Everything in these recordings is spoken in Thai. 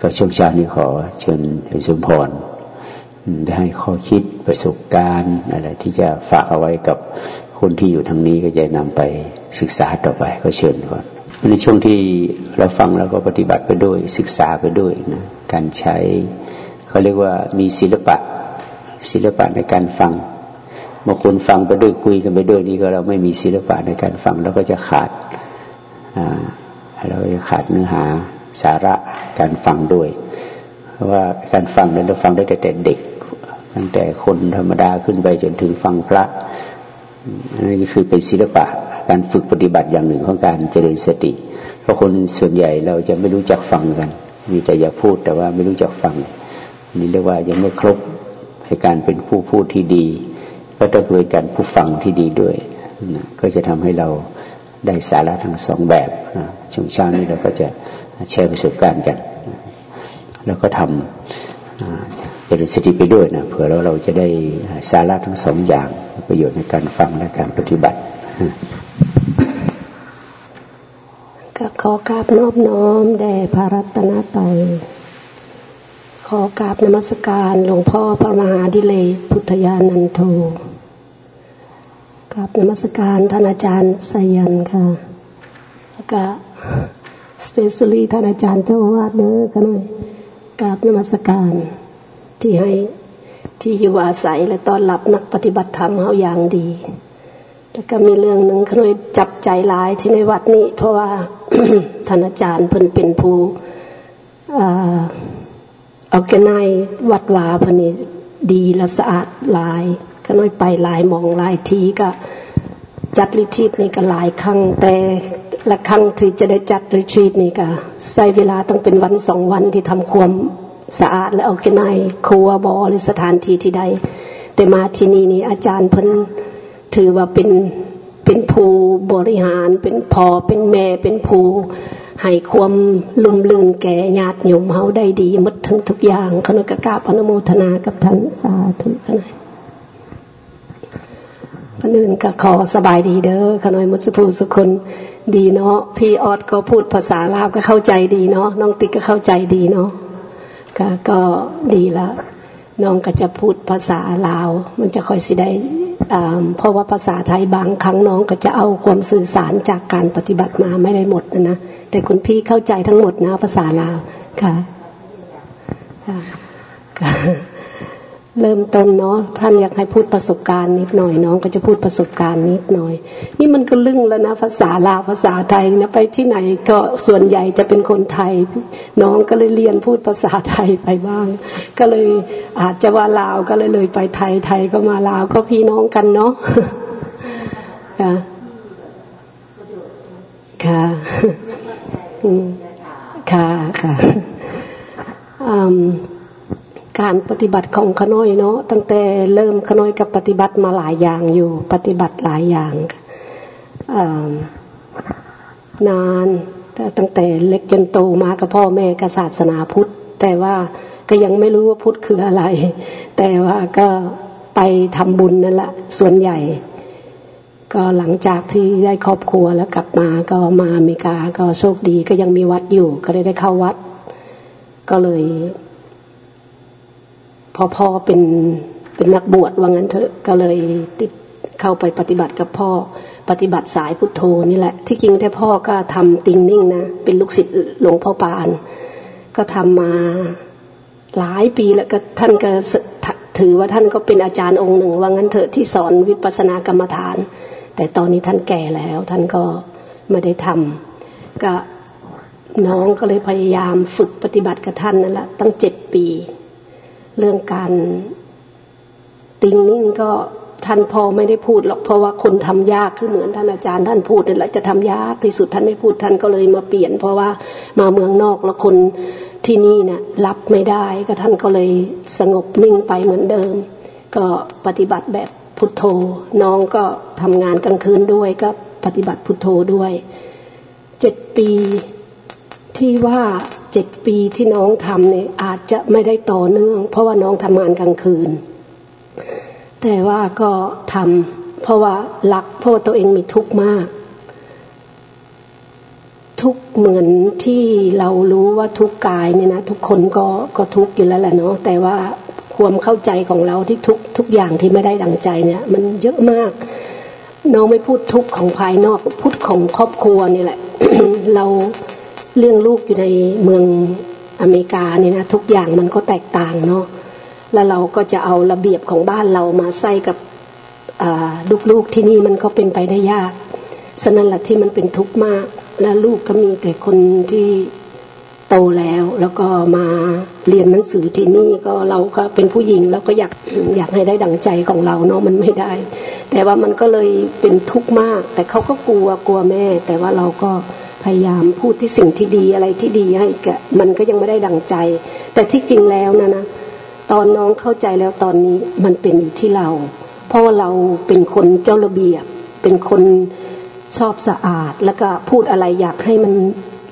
ก็ช่วงเช้านี้ขอเชิญสมพรได้ให้ข้อคิดประสบการณ์อะไรที่จะฝากเอาไว้กับคนที่อยู่ทางนี้ก็จะนำไปศึกษาต่อไปก็เชิญก่อนในช่วงที่เราฟังแล้วก็ปฏิบัติไปด้วยศึกษาไปด้วยนะการใช้เขาเรียกว่ามีศิลปะศิลปะในการฟังบางคนฟังไปด้วยคุยกันไปด้วยนี่ก็เราไม่มีศิลปะในการฟังเราก็จะขาดเราจะขาดเนื้อหา สาระการฟังด้วย ว่าการฟังนั้นเราฟังได้แต่เด็ก ตั้งแต่คนธรรมดาขึ้นไปจนถึงฟังพระนั่นก็คือเป็นศิลปะการฝึกปฏิบัติอย่างหนึ่งของการเจริญสติ เพราะคนส่วนใหญ่เราจะไม่รู้จักฟังกัน มีแต่อยากพูดแต่ว่าไม่รู้จักฟัง นี่เรียกว่ายังไม่ครบให้การเป็นผู้พูดที่ดี ก็ต้องเป็นการผู้ฟังที่ดีด้วยก็จะทำให้เราได้สาระทั้งสองแบบช่วงเช้านี้เราก็จะ แชร์ประสบการณ์กัน แล้วก็ทำเจริญสติไปด้วยนะเผื่อเราเราจะได้สาระทั้งสองอย่างประโยชน์ในการฟังและการปฏิบัติกับขอกราบนอบน้อมแด่พระรัตนตรัยขอกราบนมัสการหลวงพ่อพระมหาดิเลกพุทธญาณันโทกราบนมัสการท่านอาจารย์สยันค่ะแล้วก็ สเปเชียลีท่านอาจารย์เจ้าวาดเด้อกันหน่อยกราบนมัสการ ที่ให้ที่อยู่อาศัยและต้อนรับนักปฏิบัติธรรมเขาอย่างดี แล้วก็มีเรื่องหนึ่งขน่อยจับใจหลายที่ในวัดนี้ เพราะว่าท่านอาจารย์เพิ่นเป็นผู้เอาแกนายวัดวาพนี้ดีและสะอาดหลายขน่อยไปหลายมองหลายทีก็จัดริทรีตนี่ก็หลายครั้งแต่ ละครั้งที่จะได้จัดริทรีตนี่ก็ใช้เวลาต้องเป็นวันสองวันที่ทำความสะอาดและเอาแกนายครัวบอหรือสถานที่ที่ใด แต่มาที่นี่นี่อาจารย์เพิ่นถือว่าเป็นเป็นผู้บริหาร เป็นพ่อเป็นแม่เป็นผู้ให้ความลุ่มลื่นแก่ญาติโยมเฮาได้ดีหมดทั้งทุกอย่างขณะกราบอนุโมทนากับท่านสาธุขณะคนอื่นก็ขอสบายดีเด้อขน่อยมุสภูสุคน ดีเนาะพี่ออดก็พูดภาษาลาวก็เข้าใจดีเนาะน้องติ๊กก็เข้าใจดีเนาะก็ก็ดีละน้องก็จะพูดภาษาลาว มันจะค่อยสิได้เพราะว่าภาษาไทยบางครั้งน้องก็จะเอาความสื่อสารจากการปฏิบัติมาไม่ได้หมดนะนะแต่คุณพี่เข้าใจทั้งหมดนะภาษาลาวค่ะ เริ่มต้นเนาะท่านอยากให้พูดประสบการณ์นิดหน่อยน้องก็จะพูดประสบการณ์นิดหน่อย นี่มันก็ลึ่งแล้วนะภาษาลาวภาษาไทยนะไปที่ไหนก็ส่วนใหญ่จะเป็นคนไทย น้องก็เลยเรียนพูดภาษาไทยไปบ้าง ก็เลยอาจจะว่าลาวก็เลยเลยไปไทยไทยก็มาลาวก็พี่น้องกันเนาะค่ะค่ะค่ะค่ะ การปฏิบัติของขน้อยเนาะตั้งแต่เริ่มขน้อยกับปฏิบัติมาหลายอย่างอยู่ ปฏิบัติหลายอย่างนานตั้งแต่เล็กจนโตมากับพ่อแม่กับศาสนาพุทธ แต่ว่าก็ยังไม่รู้ว่าพุทธคืออะไร แต่ว่าก็ไปทำบุญนั่นแหละส่วนใหญ่ ก็หลังจากที่ได้ครอบครัวแล้วกลับมาก็มาอเมริกาก็โชคดีก็ยังมีวัดอยู่ ก็ได้ได้เข้าวัด ก็เลย อพ่อเป็นเป็นนักบวชว่างั้นเถอะก็เลยติดเข้าไปปฏิบัติกับพ่อปฏิบัติสายพุทโธนี่แหละ ที่จริงแต่พ่อก็ทำติงนิ่งนะเป็นลูกศิษย์หลวงพ่อปาน ก็ทำมาหลายปีแล้วก็ท่านก็ถือว่าท่านก็เป็นอาจารย์องค์หนึ่ง ว่างั้นเถอะที่สอนวิปัสสนากรรมฐาน แต่ตอนนี้ท่านแก่แล้วท่านก็ไม่ได้ทำก็น้องก็เลยพยายามฝึกปฏิบัติกับท่านนั่นแหละตั้งเจ็ดปี เรื่องการติงนิ่งก็ท่านพอไม่ได้พูดหรอกเพราะว่าคนทำยากคือเหมือนท่านอาจารย์ท่านพูดนี่แหละจะทำยากที่สุดท่านไม่พูดท่านก็เลยมาเปลี่ยน เพราะว่ามาเมืองนอกแล้วคนที่นี่เนะี่ยรับไม่ได้ก็ท่านก็เลยสงบนิ่งไปเหมือนเดิม ก็ปฏิบัติแบบพุทโธ น้องก็ทำงานกลางคืนด้วยก็ปฏิบัติพุทโธด้วยเจ็ดปีที่ว่า เจ็ดปีที่น้องทำเนี่ยอาจจะไม่ได้ต่อเนื่อง เพราะว่าน้องทำงานกลางคืน แต่ว่าก็ทำเพราะว่าหลักเพราะว่าตัวเองมีทุกข์มาก ทุกเหมือนที่เรารู้ว่าทุกกายเนี่ยนะทุกคนก็ก็ทุกอยู่แล้วแหละเนาะแต่ว่าความเข้าใจของเราที่ทุกทุกอย่างที่ไม่ได้ดังใจเนี่ย มันเยอะมาก น้องไม่พูดทุกของภายนอก พูดของครอบครัวนี่แหละ เรา เลี้ยงลูกอยู่ในเมืองอเมริกาเนี่ยนะทุกอย่างมันก็แตกต่างเนาะแล้วเราก็จะเอาระเบียบของบ้านเรามาใส่กับลูกๆที่นี่มันก็เป็นไปได้ยากสนั่นแหละที่มันเป็นทุกข์มาก และลูกก็มีแต่คนที่โตแล้ว แล้วก็มาเรียนหนังสือที่นี่ก็เราก็เป็นผู้หญิงแล้วก็อยากอยากให้ได้ดังใจของเราเนาะมันไม่ได้ แต่ว่ามันก็เลยเป็นทุกข์มาก แต่เขาก็กลัวกลัวแม่ แต่ว่าเราก็ พยายามพูดที่สิ่งที่ดีอะไรที่ดีให้แกมันก็ยังไม่ได้ดังใจ แต่ที่จริงแล้วนะนะตอนน้องเข้าใจแล้วตอนนี้มันเป็นอยู่ที่เรา เพราะว่าเราเป็นคนเจ้าระเบียบ เป็นคนชอบสะอาด แล้วก็พูดอะไรอยากให้มัน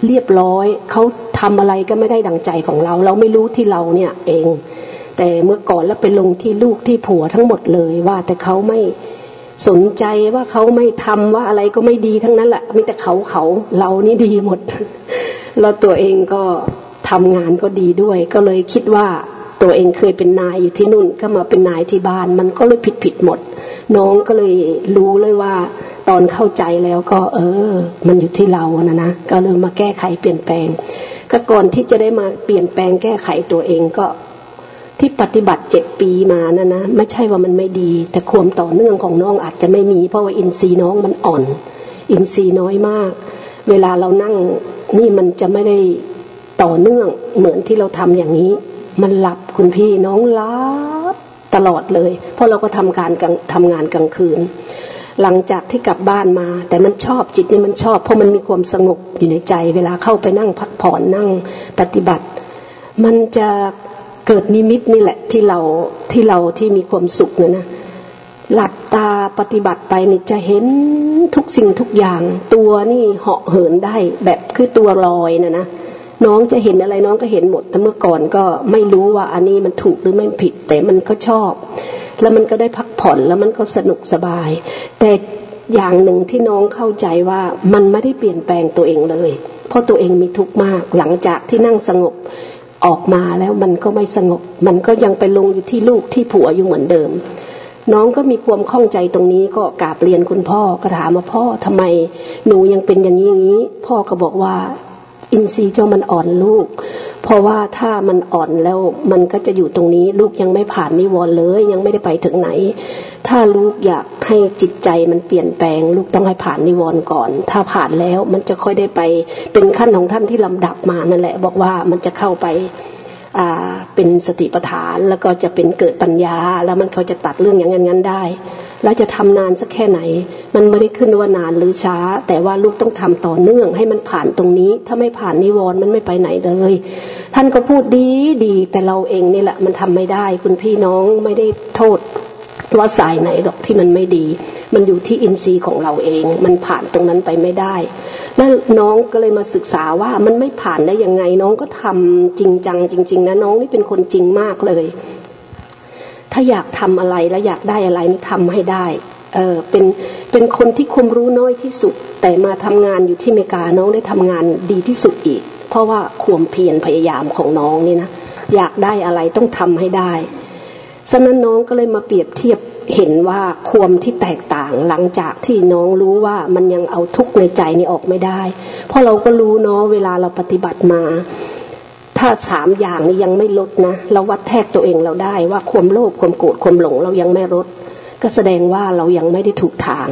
เรียบร้อย เขาทำอะไรก็ไม่ได้ดังใจของเรา เราไม่รู้ที่เราเนี่ยเอง แต่เมื่อก่อนแล้วไปลงที่ลูกที่ผัวทั้งหมดเลยว่าแต่เขาไม่ สนใจว่าเขาไม่ทำว่าอะไรก็ไม่ดีทั้งนั้นแหละมีแต่เขาเขาเรานี่ดีหมดแล้วตัวเองก็ทำงานก็ดีด้วย ก็เลยคิดว่าตัวเองเคยเป็นนายอยู่ที่นู่นก็มาเป็นนายที่บ้าน มันก็เลยผิดผิดหมด น้องก็เลยรู้เลยว่า ตอนเข้าใจแล้วก็ เออ มันอยู่ที่เรานะนะก็เลยมาแก้ไขเปลี่ยนแปลง ก็ก่อนที่จะได้มาเปลี่ยนแปลงแก้ไขตัวเองก็ ที่ปฏิบัติเจ็ดปีมานะนะไม่ใช่ว่ามันไม่ดี แต่ความต่อเนื่องของน้องอาจจะไม่มี เพราะว่าอินทรีย์น้องมันอ่อน อินทรีย์น้อยมาก เวลาเรานั่งนี่มันจะไม่ได้ต่อเนื่องเหมือนที่เราทำอย่างนี้ มันหลับคุณพี่น้องหลับตลอดเลย เพราะเราก็ทำการทำงานกลางคืน หลังจากที่กลับบ้านมา แต่มันชอบจิตนี่มันชอบ เพราะมันมีความสงบอยู่ในใจ เวลาเข้าไปนั่งพักผ่อนนั่งปฏิบัติ มันจะ เกิดนิมิตนี่แหละที่เราที่เราที่มีความสุขเนี่ยนะหลับตาปฏิบัติไปนี่จะเห็นทุกสิ่งทุกอย่าง ตัวนี่เหาะเหินได้แบบคือตัวลอยนะนะน้องจะเห็นอะไรน้องก็เห็นหมด แต่เมื่อก่อนก็ไม่รู้ว่าอันนี้มันถูกหรือไม่ผิด แต่มันก็ชอบ แล้วมันก็ได้พักผ่อนแล้วมันก็สนุกสบาย แต่อย่างหนึ่งที่น้องเข้าใจว่ามันไม่ได้เปลี่ยนแปลงตัวเองเลย เพราะตัวเองมีทุกข์มากหลังจากที่นั่งสงบ ออกมาแล้วมันก็ไม่สงบ มันก็ยังไปลงอยู่ที่ลูกที่ผัวอยู่เหมือนเดิม น้องก็มีความข้องใจตรงนี้ก็กราบเรียนคุณพ่อก็ถามว่าพ่อทำไมหนูยังเป็นอย่างนี้อย่างนี้ พ่อก็บอกว่า อินทรีย์เจ้ามันอ่อนลูก เพราะว่าถ้ามันอ่อนแล้วมันก็จะอยู่ตรงนี้ ลูกยังไม่ผ่านนิวรณ์เลย ยังไม่ได้ไปถึงไหน ถ้าลูกอยากให้จิตใจมันเปลี่ยนแปลง ลูกต้องให้ผ่านนิวรณ์ก่อน ถ้าผ่านแล้วมันจะค่อยได้ไปเป็นขั้นของท่านที่ลำดับมานั่นแหละ บอกว่ามันจะเข้าไป เป็นสติปัฏฐานแล้วก็จะเป็นเกิดปัญญา แล้วมันเขาจะตัดเรื่องอย่างนั้นงั้นได้ แล้วจะทำนานสักแค่ไหน มันไม่ได้ขึ้นว่านานหรือช้า แต่ว่าลูกต้องทำต่อเนื่อง ให้มันผ่านตรงนี้ ถ้าไม่ผ่านนิวรณ์มันไม่ไปไหนเลย ท่านก็พูดดีดีแต่เราเองนี่แหละมันทำไม่ได้ คุณพี่น้องไม่ได้โทษว่าสายไหนหรอกที่มันไม่ดี มันอยู่ที่อินทรีย์ของเราเอง มันผ่านตรงนั้นไปไม่ได้ แล้วน้องก็เลยมาศึกษาว่ามันไม่ผ่านได้ยังไง น้องก็ทำจริงจังจริง ๆนะน้องนี่เป็นคนจริงมากเลย ถ้าอยากทำอะไรและอยากได้อะไรนี่ทำให้ได้เออเป็นเป็นคนที่ความรู้น้อยที่สุด แต่มาทำงานอยู่ที่อเมริกาน้องได้ทำงานดีที่สุดอีก เพราะว่าความเพียรพยายามของน้องนี่นะอยากได้อะไรต้องทำให้ได้ฉะนั้นน้องก็เลยมาเปรียบเทียบ เห็นว่าความที่แตกต่างหลังจากที่น้องรู้ว่ามันยังเอาทุกข์ในใจนี่ออกไม่ได้ เพราะเราก็รู้เนาะเวลาเราปฏิบัติมา ถ้าสามอย่างนี้ยังไม่ลดนะ เราวัดแทกตัวเองเราได้ว่าความโลภความโกรธความหลงเรายังไม่ลดก็แสดงว่าเรายังไม่ได้ถูกทาง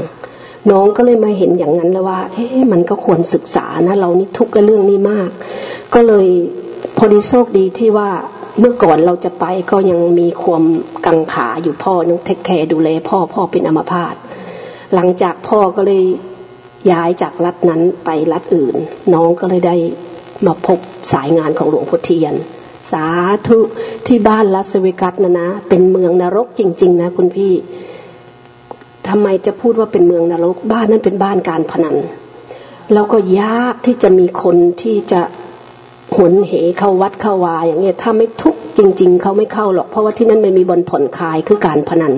น้องก็เลยมาเห็นอย่างนั้นแล้วว่า เอ๊ะมันก็ควรศึกษานะ เรานี่ทุกข์กับเรื่องนี้มาก ก็เลยพอดีโชคดีที่ว่า เมื่อก่อนเราจะไปก็ยังมีความกังขาอยู่พ่อยังเทคแคร์ดูแลพ่อพ่อเป็นอัมพาตหลังจากพ่อก็เลยย้ายจากรัฐนั้นไปรัฐอื่น น้องก็เลยได้มาพบสายงานของหลวงพ่อเทียน สาธุที่บ้านลัสเวกัสนะนะ เป็นเมืองนรกจริง ๆ นะคุณพี่ทำไมจะพูดว่าเป็นเมืองนรกบ้านนั้นเป็นบ้านการพนันแล้วก็ยากที่จะมีคนที่จะ หนเหเข้าวัดเข้าวาอย่างเงี้ยถ้าไม่ทุกจริง ๆเขาไม่เข้าหรอก เพราะว่าที่นั่นไม่มีบอลผ่อนคลายคือการพนัน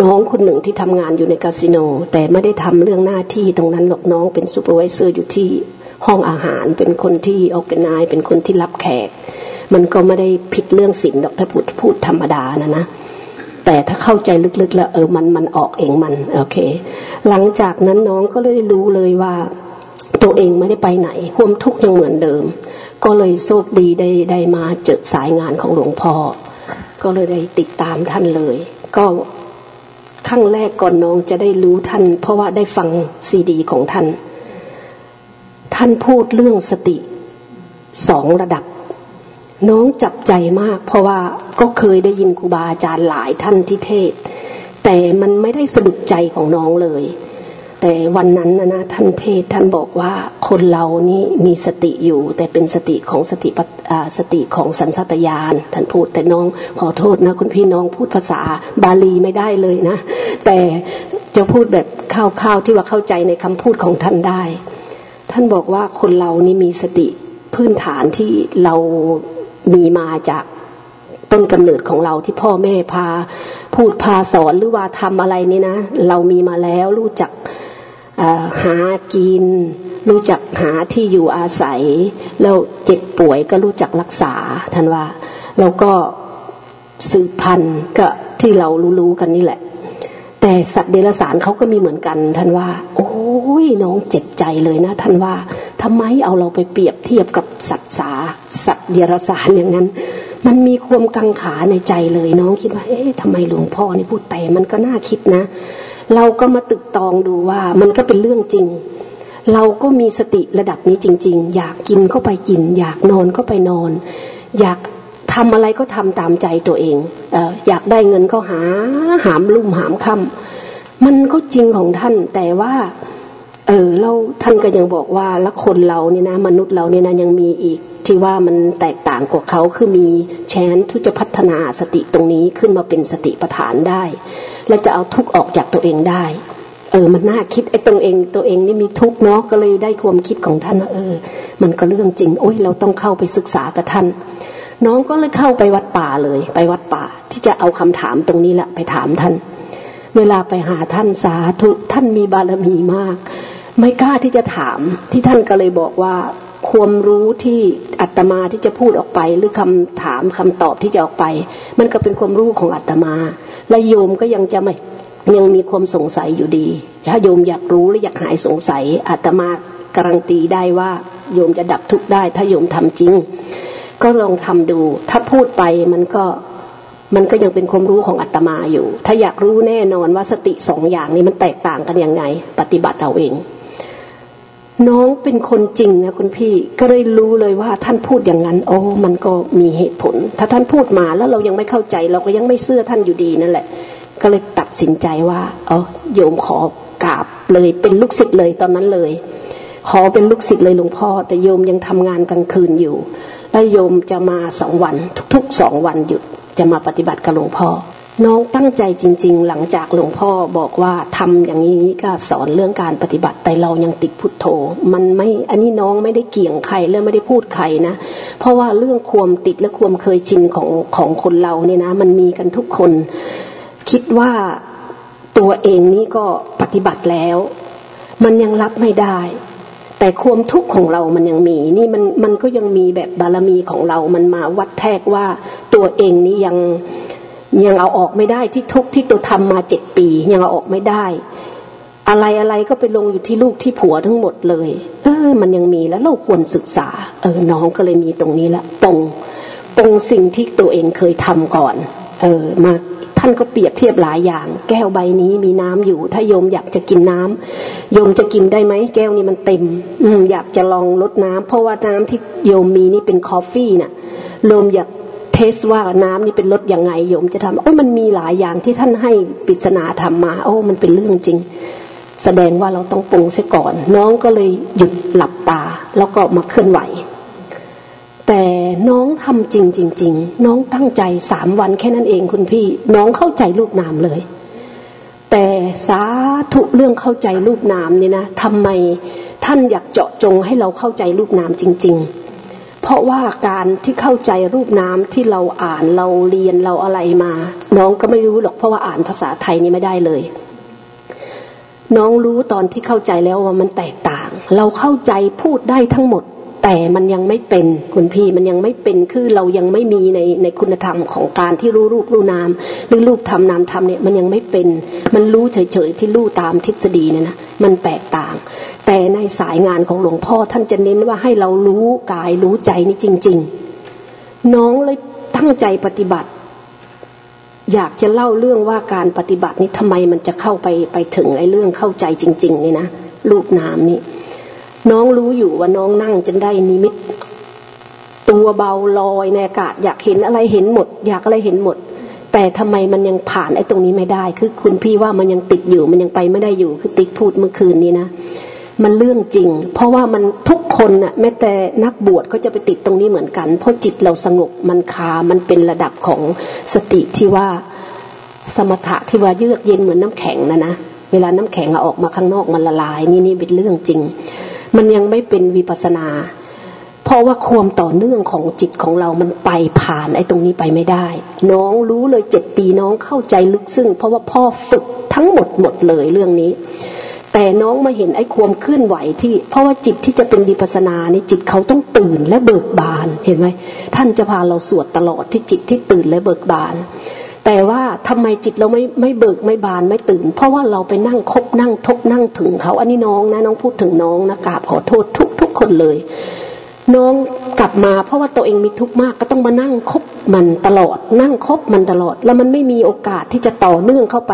น้องคนหนึ่งที่ทำงานอยู่ในคาสิโน แต่ไม่ได้ทำเรื่องหน้าที่ตรงนั้นหรอกน้องเป็น supervisor อยู่ที่ห้องอาหารเป็นคนที่ออกนายเป็นคนที่รับแขก มันก็ไม่ได้ผิดเรื่องศีลดอกถ้าพูดพูดธรรมดานะนะแต่ถ้าเข้าใจลึกๆแล้วเออมันมันออกเองมันโอเค หลังจากนั้นน้องก็เลยรู้เลยว่า ตัวเองไม่ได้ไปไหนความทุกข์ยังเหมือนเดิม ก็เลยโชคดีได้ได้มาเจอสายงานของหลวงพ่อ ก็เลยได้ติดตามท่านเลย ก็ครั้งแรกก่อนน้องจะได้รู้ท่าน เพราะว่าได้ฟังซีดีของท่าน ท่านพูดเรื่องสติสองระดับ น้องจับใจมาก เพราะว่าก็เคยได้ยินครูบาอาจารย์หลายท่านที่เทศ แต่มันไม่ได้สะดุดใจของน้องเลย วันนั้นนะนะท่านเทศท่านบอกว่าคนเรานี่มีสติอยู่ แต่เป็นสติของสติสติของสันสัตยานท่านพูดแต่น้องขอโทษนะคุณพี่น้องพูดภาษาบาลีไม่ได้เลยนะ แต่จะพูดแบบคร่าวๆที่ว่าเข้าใจในคำพูดของท่านได้ ท่านบอกว่าคนเรานี่มีสติพื้นฐานที่เรามีมาจากต้นกำเนิดของเราที่พ่อแม่พา พูดพาสอนหรือว่าทำอะไรนี่นะ เรามีมาแล้วรู้จัก หากิน รู้จักหาที่อยู่อาศัย แล้วเจ็บป่วยก็รู้จักรักษาท่านว่าแล้วก็สืบพันธุ์ก็ที่เรารู้ๆกันนี่แหละ แต่สัตว์เดรัจฉานเขาก็มีเหมือนกันท่านว่า โอ้ยน้องเจ็บใจเลยนะท่านว่าทำไมเอาเราไปเปรียบเทียบกับสัตว์สาสัตว์เดรัจฉานอย่างนั้น มันมีความกังขาในใจเลยน้องคิดว่า เอ๊ะทำไมหลวงพ่อนี่พูดแต่มันก็น่าคิดนะ เราก็มาตึกตองดูว่ามันก็เป็นเรื่องจริง เราก็มีสติระดับนี้จริง ๆ อยากกินก็ไปกิน อยากนอนก็ไปนอน อยากทำอะไรก็ทำตามใจตัวเองเอออยากได้เงินก็หาหามลุ่มหามค่ำมันก็จริงของท่านแต่ว่าเออเราท่านก็ยังบอกว่าละคนเราเนี่ยนะ มนุษย์เราเนี่ยนะยังมีอีก ที่ว่ามันแตกต่างกว่าเขาคือมีแชนทุจะพัฒนาสติตรงนี้ขึ้นมาเป็นสติปัฏฐานได้ และจะเอาทุกออกจากตัวเองได้ เออมันน่าคิดไอ้ตรงเองตัวเองนี่มีทุกเนาะก็เลยได้ความคิดของท่านเออ มันก็เรื่องจริง โอ้ยเราต้องเข้าไปศึกษากับท่าน น้องก็เลยเข้าไปวัดป่าเลย ไปวัดป่า ที่จะเอาคำถามตรงนี้แหละไปถามท่าน เวลาไปหาท่านสาธุท่านมีบารมีมาก ไม่กล้าที่จะถามที่ท่านก็เลยบอกว่า ความรู้ที่อัตมาที่จะพูดออกไป หรือคำถามคำตอบที่จะออกไป มันก็เป็นความรู้ของอัตมา และโยมก็ยังจะไม่ยังมีความสงสัยอยู่ดี ถ้าโยมอยากรู้และอยากหายสงสัยอาตมาการันตีได้ว่าโยมจะดับทุกข์ได้ ถ้าโยมทำจริง ก็ลองทำดู ถ้าพูดไปมันก็มันก็ยังเป็นความรู้ของอาตมาอยู่ ถ้าอยากรู้แน่นอนว่าสติสองอย่างนี้มันแตกต่างกันยังไง ปฏิบัติเอาเอง น้องเป็นคนจริงนะคุณพี่ก็เลยรู้เลยว่าท่านพูดอย่างนั้น โอ้มันก็มีเหตุผล ถ้าท่านพูดมาแล้วเรายังไม่เข้าใจ เราก็ยังไม่เชื่อท่านอยู่ดีนั่นแหละ ก็เลยตัดสินใจว่า เออโยมขอกราบเลยเป็นลูกศิษย์เลยตอนนั้นเลย ขอเป็นลูกศิษย์เลยหลวงพ่อ แต่โยมยังทำงานกลางคืนอยู่ แล้วโยมจะมาสองวัน ทุกๆสองวันหยุดจะมาปฏิบัติกับหลวงพ่อ น้องตั้งใจจริง ๆ หลังจากหลวงพ่อบอกว่าทำอย่างนี้ก็สอนเรื่องการปฏิบัติแต่เรายังติดพุทโธ มันไม่อันนี้น้องไม่ได้เกี่ยงใครและไม่ได้พูดใครนะ เพราะว่าเรื่องความติดและความเคยชินของของคนเราเนี่ยนะ มันมีกันทุกคน คิดว่าตัวเองนี้ก็ปฏิบัติแล้ว มันยังรับไม่ได้แต่ความทุกข์ของเรามันยังมี นี่มันมันก็ยังมีแบบบารมีของเรา มันมาวัดแทกว่าตัวเองนี้ยัง ยังเอาออกไม่ได้ที่ทุกที่ตัวทำมาเจ็ดปี ยังเอาออกไม่ได้ อะไรอะไรก็ไปลงอยู่ที่ลูกที่ผัวทั้งหมดเลย เออ มันยังมีแล้วเราควรศึกษา เออน้องก็เลยมีตรงนี้ละตรงตรงสิ่งที่ตัวเองเคยทำก่อน เออมาท่านก็เปรียบเทียบหลายอย่าง แก้วใบนี้มีน้ำอยู่ ถ้าโยมอยากจะกินน้ำโยมจะกินได้ไหมแก้วนี้มันเต็ม อืมอยากจะลองลดน้ำเพราะว่าน้ำที่โยมมีนี่เป็นคอฟฟี่น่ะโยมอยาก เทสว่าน้ำนี่เป็นรสยังไงโยมจะทำโอ้มันมีหลายอย่างที่ท่านให้ปริศนาทำมา โอ้มันเป็นเรื่องจริง แสดงว่าเราต้องปรุงเสียก่อน น้องก็เลยหยุดหลับตา แล้วก็มาเคลื่อนไหว แต่น้องทำจริงจริงๆน้องตั้งใจสามวันแค่นั้นเองคุณพี่ น้องเข้าใจรูปนามเลย แต่สาธุเรื่องเข้าใจรูปนามนี่นะทำไมท่านอยากเจาะจงให้เราเข้าใจรูปนามจริง ๆ เพราะว่าการที่เข้าใจรูปนาที่เราอ่านเราเรียนเราอะไรมา น้องก็ไม่รู้หรอกเพราะว่าอ่านภาษาไทยนี่ไม่ได้เลย น้องรู้ตอนที่เข้าใจแล้วว่ามันแตกต่าง เราเข้าใจพูดได้ทั้งหมด แต่มันยังไม่เป็นคุณพี่มันยังไม่เป็นคือเรายังไม่มีในในคุณธรรมของการที่รู้รูปรู้นามหรือรูปทำนามทำเนี่ยมันยังไม่เป็น มันรู้เฉยๆที่รู้ตามทฤษฎีเนี่ยนะ มันแตกต่าง แต่ในสายงานของหลวงพ่อท่านจะเน้นว่าให้เรารู้กายรู้ใจนี่จริง ๆ น้องเลยตั้งใจปฏิบัติ อยากจะเล่าเรื่องว่าการปฏิบัตินี้ทำไมมันจะเข้าไปไปถึงไอ้เรื่องเข้าใจจริง ๆ นี่นะรูปนามนี่น้องรู้อยู่ว่าน้องนั่งจนได้นิมิต ตัวเบาลอยในอากาศ อยากเห็นอะไรเห็นหมด อยากอะไรเห็นหมด แต่ทำไมมันยังผ่านไอ้ตรงนี้ไม่ได้ คือคุณพี่ว่ามันยังติดอยู่มันยังไปไม่ได้อยู่คือติ๊กพูดเมื่อคืนนี้นะมันเรื่องจริง เพราะว่ามันทุกคนน่ะแม้แต่นักบวชก็จะไปติดตรงนี้เหมือนกัน เพราะจิตเราสงบมันคา มันเป็นระดับของสติที่ว่าสมถะที่ว่าเยือกเย็นเหมือนน้ำแข็งนะนะเวลาน้ำแข็งออกมาข้างนอกมันละลาย นี่นี่เป็นเรื่องจริง มันยังไม่เป็นวิปัสนา เพราะว่าความต่อเนื่องของจิตของเรามันไปผ่านไอ้ตรงนี้ไปไม่ได้ น้องรู้เลยเจ็ดปีน้องเข้าใจลึกซึ้งเพราะว่าพ่อฝึกทั้งหมดหมดเลยเรื่องนี้ แต่น้องมาเห็นไอ้ความเคลื่อนไหวที่ เพราะว่าจิตที่จะเป็นวิปัสนาในจิตเขาต้องตื่นและเบิกบานเห็นไหมท่านจะพาเราสวดตลอดที่จิตที่ตื่นและเบิกบานแต่ว่าทำไมจิตเราไม่ไม่เบิกไม่บานไม่ตื่น เพราะว่าเราไปนั่งคบนั่งทบนั่งถึงเขาอันนี้น้องนะน้องพูดถึงน้องนะกราบขอโทษทุกทุกคนเลย น้องกลับมาเพราะว่าตัวเองมีทุกข์มากก็ต้องมานั่งคบมันตลอด นั่งคบมันตลอด แล้วมันไม่มีโอกาสที่จะต่อเนื่องเข้าไป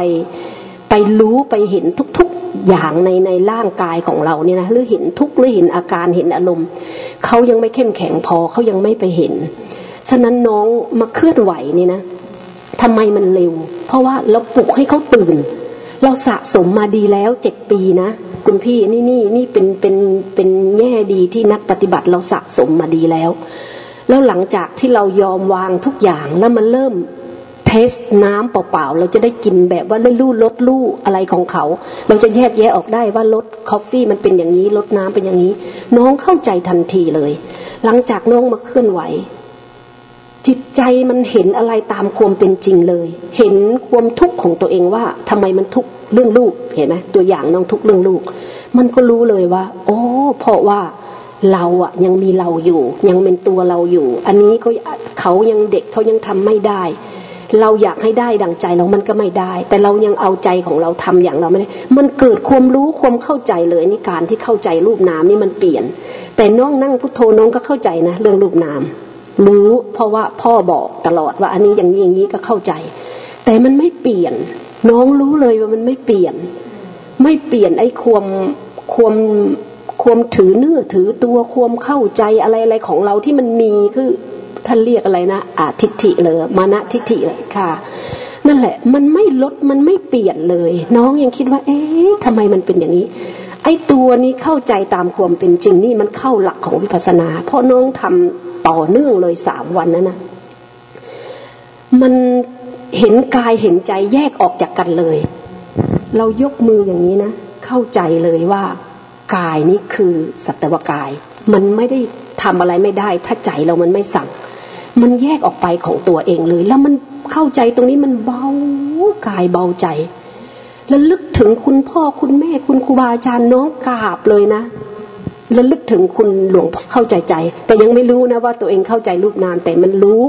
ไปรู้ไปเห็นทุกๆอย่างในในร่างกายของเราเนี่ยนะหรือเห็นทุกข์หรือเห็นอาการเห็นอารมณ์เขายังไม่เข้มแข็งพอเขายังไม่ไปเห็น ฉะนั้นน้องมาเคลื่อนไหวนี่นะทำไมมันเร็ว เพราะว่าเราปลุกให้เขาตื่น เราสะสมมาดีแล้วเจ็ดปีนะ คุณพี่นี่นี่นี่เป็นเป็นเป็นแง่ดีที่นักปฏิบัติเราสะสมมาดีแล้ว แล้วหลังจากที่เรายอมวางทุกอย่างแล้วมันเริ่ม taste น้ำเปล่าๆ เราจะได้กินแบบว่าได้รู้รสรู้อะไรของเขา เราจะแยกแยะออกได้ว่ารส coffee มันเป็นอย่างนี้รสน้ำเป็นอย่างนี้ น้องเข้าใจทันทีเลย หลังจากน้องมาเคลื่อนไหว จิตใจมันเห็นอะไรตามความเป็นจริงเลย เห็นความทุกข์ของตัวเองว่าทำไมมันทุกข์ เรื่องลูกเห็นไหมตัวอย่างน้องทุกเรื่องลูก มันก็รู้เลยว่า โอ้เพราะว่าเราอะยังมีเราอยู่ ยังเป็นตัวเราอยู่ อันนี้เขาเขายังเด็กเขายังทำไม่ได้ เราอยากให้ได้ดังใจเรามันก็ไม่ได้ แต่เรายังเอาใจของเราทำอย่างเราไม่ได้ มันเกิดความรู้ความเข้าใจเลยนี่การที่เข้าใจรูปนามนี่มันเปลี่ยน แต่น้องนั่งพุทโธน้องก็เข้าใจนะ เรื่องรูปนามรู้เพราะว่าพ่อบอกตลอดว่าอันนี้อย่างนี้อย่างนี้ก็เข้าใจ แต่มันไม่เปลี่ยน น้องรู้เลยว่ามันไม่เปลี่ยน ไม่เปลี่ยนไอ้ความความความถือเนื้อถือตัวความเข้าใจอะไรอะไรของเราที่มันมีคือท่านเรียกอะไรนะอาทิฏฐิเลยมานะทิฏฐิเลยค่ะ นั่นแหละ มันไม่ลดมันไม่เปลี่ยนเลย น้องยังคิดว่า เอ๊ะทำไมมันเป็นอย่างนี้ ไอ้ตัวนี้เข้าใจตามความเป็นจริงนี่มันเข้าหลักของวิปัสสนา เพราะน้องทำต่อเนื่องเลยสามวันนั้นนะมัน เห็นกายเห็นใจแยกออกจากกันเลย เรายกมืออย่างนี้นะ เข้าใจเลยว่ากายนี้คือสัตวกาย มันไม่ได้ทำอะไรไม่ได้ ถ้าใจเรามันไม่สั่ง มันแยกออกไปของตัวเองเลย แล้วมันเข้าใจตรงนี้มันเบากายเบาใจ แล้วลึกถึงคุณพ่อคุณแม่คุณครูบาอาจารย์น้องกราบเลยนะแล้วลึกถึงคุณหลวงเข้าใจใจ แต่ยังไม่รู้นะว่าตัวเองเข้าใจรูปนามแต่มันรู้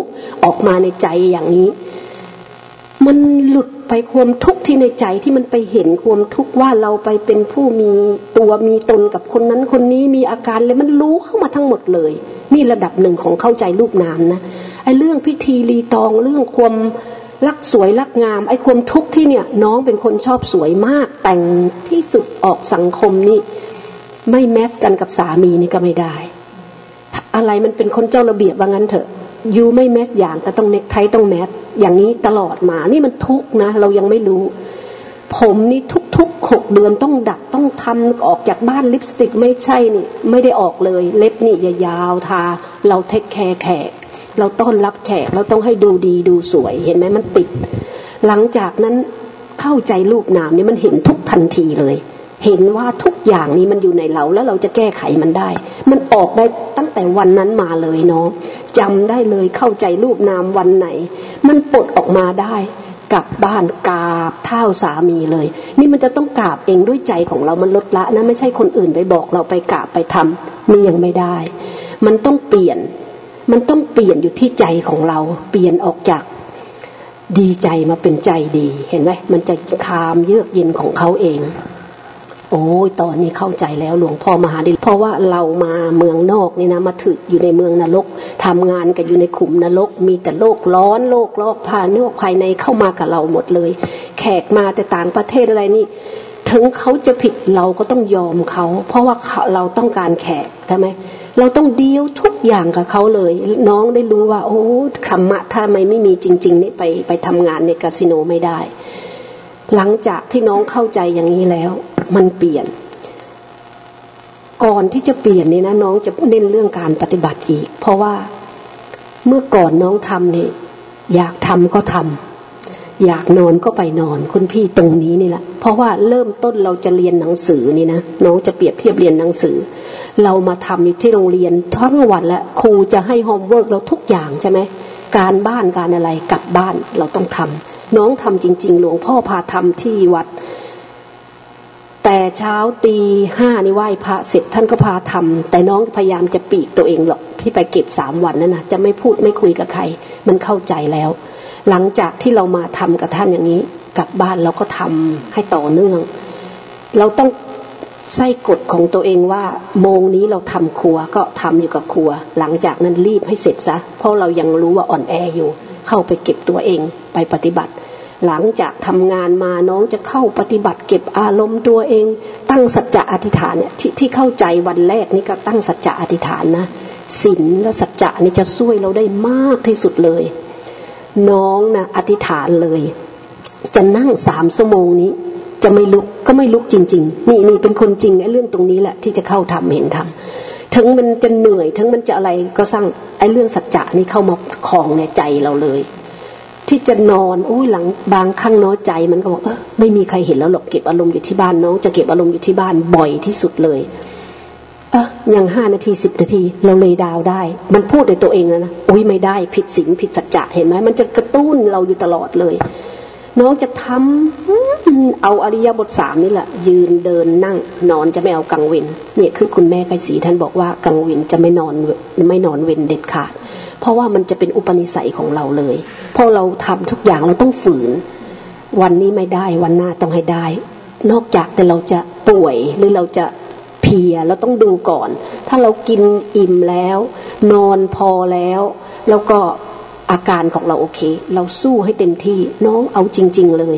ออกมาในใจอย่างนี้ มันหลุดไปความทุกข์ที่ในใจที่มันไปเห็นความทุกข์ว่าเราไปเป็นผู้มีตัวมีตนกับคนนั้นคนนี้มีอาการเลยมันรู้เข้ามาทั้งหมดเลย นี่ระดับหนึ่งของเข้าใจรูปนามนะไอ้เรื่องพิธีรีตองเรื่องความรักสวยรักงาม ไอ้ความทุกข์ที่เนี่ยน้องเป็นคนชอบสวยมาก แต่งที่สุดออกสังคมนี่ไม่แมสกันกับสามีนี่ก็ไม่ได้ อะไรมันเป็นคนเจ้าระเบียบว่างั้นเถอะ ยูไม่แมสอย่างแต่ต้องเน็กไทต้องแมสอย่างนี้ตลอดมา นี่มันทุกนะ เรายังไม่รู้ ผมนี่ทุกๆหกเดือนต้องดัดต้องทำออกจากบ้านลิปสติกไม่ใช่นี่ ไม่ได้ออกเลย เล็บนี่ยาวทา เราเทคแคร์แขก เราต้อนรับแขก เราต้องให้ดูดีดูสวย เห็นไหมมันปิด หลังจากนั้นเข้าใจรูปนามนี่มันเห็นทุกทันทีเลย เห็นว่าทุกอย่างนี้มันอยู่ในเราแล้วเราจะแก้ไขมันได้ มันออกได้ตั้งแต่วันนั้นมาเลยเนาะ จำได้เลยเข้าใจรูปนามวันไหน มันปลดออกมาได้กลับบ้านกราบเท้าสามีเลย นี่มันจะต้องกราบเองด้วยใจของเรามันลดละนะไม่ใช่คนอื่นไปบอกเราไปกราบไปทำนี่ยังไม่ได้ มันต้องเปลี่ยน มันต้องเปลี่ยนอยู่ที่ใจของเรา เปลี่ยนออกจากดีใจมาเป็นใจดี เห็นไหมมันจะคามเยือกเย็นของเขาเอง โอ้ยตอนนี้เข้าใจแล้วหลวงพ่อมหาดิเพราะว่าเรามาเมืองนอกนี่นะมาถึกอยู่ในเมืองนรกทำงานกันอยู่ในขุมนรก มีแต่โลกร้อนโลกรอบพาเนื้อภายในเข้ามากับเราหมดเลย แขกมาแต่ต่างประเทศอะไรนี่ถึงเขาจะผิดเราก็ต้องยอมเขา เพราะว่าเราต้องการแขกใช่ไหมเราต้องเดียวทุกอย่างกับเขาเลย น้องได้รู้ว่า โอ้ธรรมะถ้าไม่ไม่มีจริง ๆ นี่ไปไปทำงานในคาสิโนไม่ได้ หลังจากที่น้องเข้าใจอย่างนี้แล้ว มันเปลี่ยน ก่อนที่จะเปลี่ยนนี่นะน้องจะเน้นเรื่องการปฏิบัติอีก เพราะว่าเมื่อก่อนน้องทำเนี่ยอยากทำก็ทำอยากนอนก็ไปนอนคุณพี่ตรงนี้นี่แหละเพราะว่าเริ่มต้นเราจะเรียนหนังสือนี่นะน้องจะเปรียบเทียบเรียนหนังสือ เรามาทำอยู่ที่โรงเรียนทั้งวันและครูจะให้ homework เราทุกอย่างใช่ไหมการบ้านการอะไรกลับบ้านเราต้องทำน้องทำจริง ๆ หลวงพ่อพาทำที่วัด แต่เช้าตีห้านี่ไหว้พระเสร็จท่านก็พาทำแต่น้องพยายามจะปลีกตัวเองหรอกพี่ไปเก็บสามวันนั่นนะจะไม่พูดไม่คุยกับใคร มันเข้าใจแล้ว หลังจากที่เรามาทำกับท่านอย่างนี้กลับบ้านเราก็ทำให้ต่อเนื่อง เราต้องใส่กฎของตัวเองว่า โมงนี้เราทำครัวก็ทำอยู่กับครัว หลังจากนั้นรีบให้เสร็จซะเพราะเรายังรู้ว่าอ่อนแออยู่ เข้าไปเก็บตัวเองไปปฏิบัติ หลังจากทำงานมาน้องจะเข้าปฏิบัติเก็บอารมณ์ตัวเอง ตั้งสัจจะอธิษฐานเนี่ยทที่เข้าใจวันแรกนี่ก็ตั้งสัจจะอธิษฐานนะศีลและสัจจะนี่จะช่วยเราได้มากที่สุดเลย น้องนะอธิษฐานเลย จะนั่งสามชั่วโมงนี้ จะไม่ลุกก็ไม่ลุกจริง ๆ นี่นี่เป็นคนจริงไอ้เรื่องตรงนี้แหละที่จะเข้าทำเห็นทำถึงมันจะเหนื่อยถึงมันจะอะไรก็สร้างไอ้เรื่องสัจจะนี่เข้ามาคลองในใจเราเลย ที่จะนอนอุ้ยหลังบางครั้งน้อยใจมันก็บอกเออไม่มีใครเห็นแล้วหรอกเก็บอารมณ์อยู่ที่บ้านน้อง จะเก็บอารมณ์อยู่ที่บ้านบ่อยที่สุดเลยเออยังห้านาทีสิบนาทีเราเลยดาวได้ มันพูดในตัวเองแล้วนะอุ้ยไม่ได้ผิดศีลผิดสัจจะเห็นไหมมันจะกระตุ้นเราอยู่ตลอดเลย น้องจะทำเอาอริยบทสามนี่แหละ ยืนเดินนั่ง นอนจะไม่เอากังเวนเนี่ยคือคุณแม่ไกสีท่านบอกว่ากังเวนจะไม่นอนไม่นอนเวนเด็ดขาด เพราะว่ามันจะเป็นอุปนิสัยของเราเลยพอเราทำทุกอย่างเราต้องฝืน วันนี้ไม่ได้วันหน้าต้องให้ได้ นอกจากแต่เราจะป่วยหรือเราจะเพียเราต้องดูก่อน ถ้าเรากินอิ่มแล้ว นอนพอแล้ว แล้วก็อาการของเราโอเค เราสู้ให้เต็มที่น้องเอาจริง ๆเลย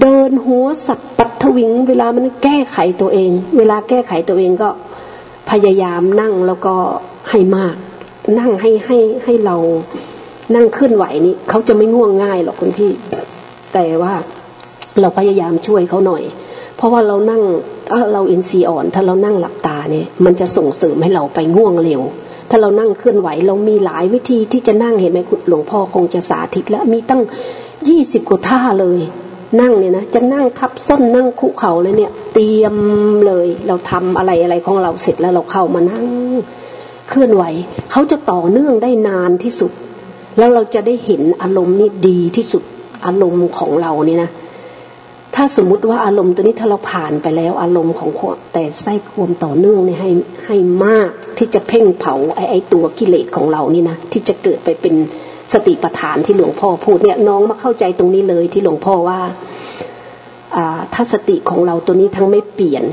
เดินหัวสัตว์ปัทวิง เวลามันแก้ไขตัวเอง เวลาแก้ไขตัวเองก็พยายามนั่งแล้วก็ให้มาก นั่งให้ให้ให้เรานั่งขึ้นไหวนี่เขาจะไม่ง่วงง่ายหรอกคุณพี่ แต่ว่าเราพยายามช่วยเขาหน่อย เพราะว่าเรานั่งถ้าเราอินทรีย์อ่อน ถ้าเรานั่งหลับตาเนี่ย มันจะส่งเสริมให้เราไปง่วงเร็ว ถ้าเรานั่งเคลื่อนไหว เรามีหลายวิธีที่จะนั่งเห็นไหมคุณหลวงพ่อคงจะสาธิตแล้วมีตั้งยี่สิบกว่าท่าเลย นั่งเนี่ยนะจะนั่งทับส้นนั่งคุเข่าเลยเนี่ย เตรียมเลย เราทำอะไรอะไรของเราเสร็จแล้วเราเข้ามานั่ง เคลื่อนไหว เขาจะต่อเนื่องได้นานที่สุด แล้วเราจะได้เห็นอารมณ์นี่ดีที่สุดอารมณ์ของเราเนี่ยนะถ้าสมมุติว่าอารมณ์ตัวนี้ถ้าเราผ่านไปแล้วอารมณ์ของแต่ไส้ความต่อเนื่องเนี่ยให้ให้มากที่จะเพ่งเผาไอ้ไอตัวกิเลสของเรานี่นะที่จะเกิดไปเป็นสติปัฏฐานที่หลวงพ่อพูดเนี่ยน้องมาเข้าใจตรงนี้เลยที่หลวงพ่อว่าถ้าสติของเราตัวนี้ทั้งไม่เปลี่ยน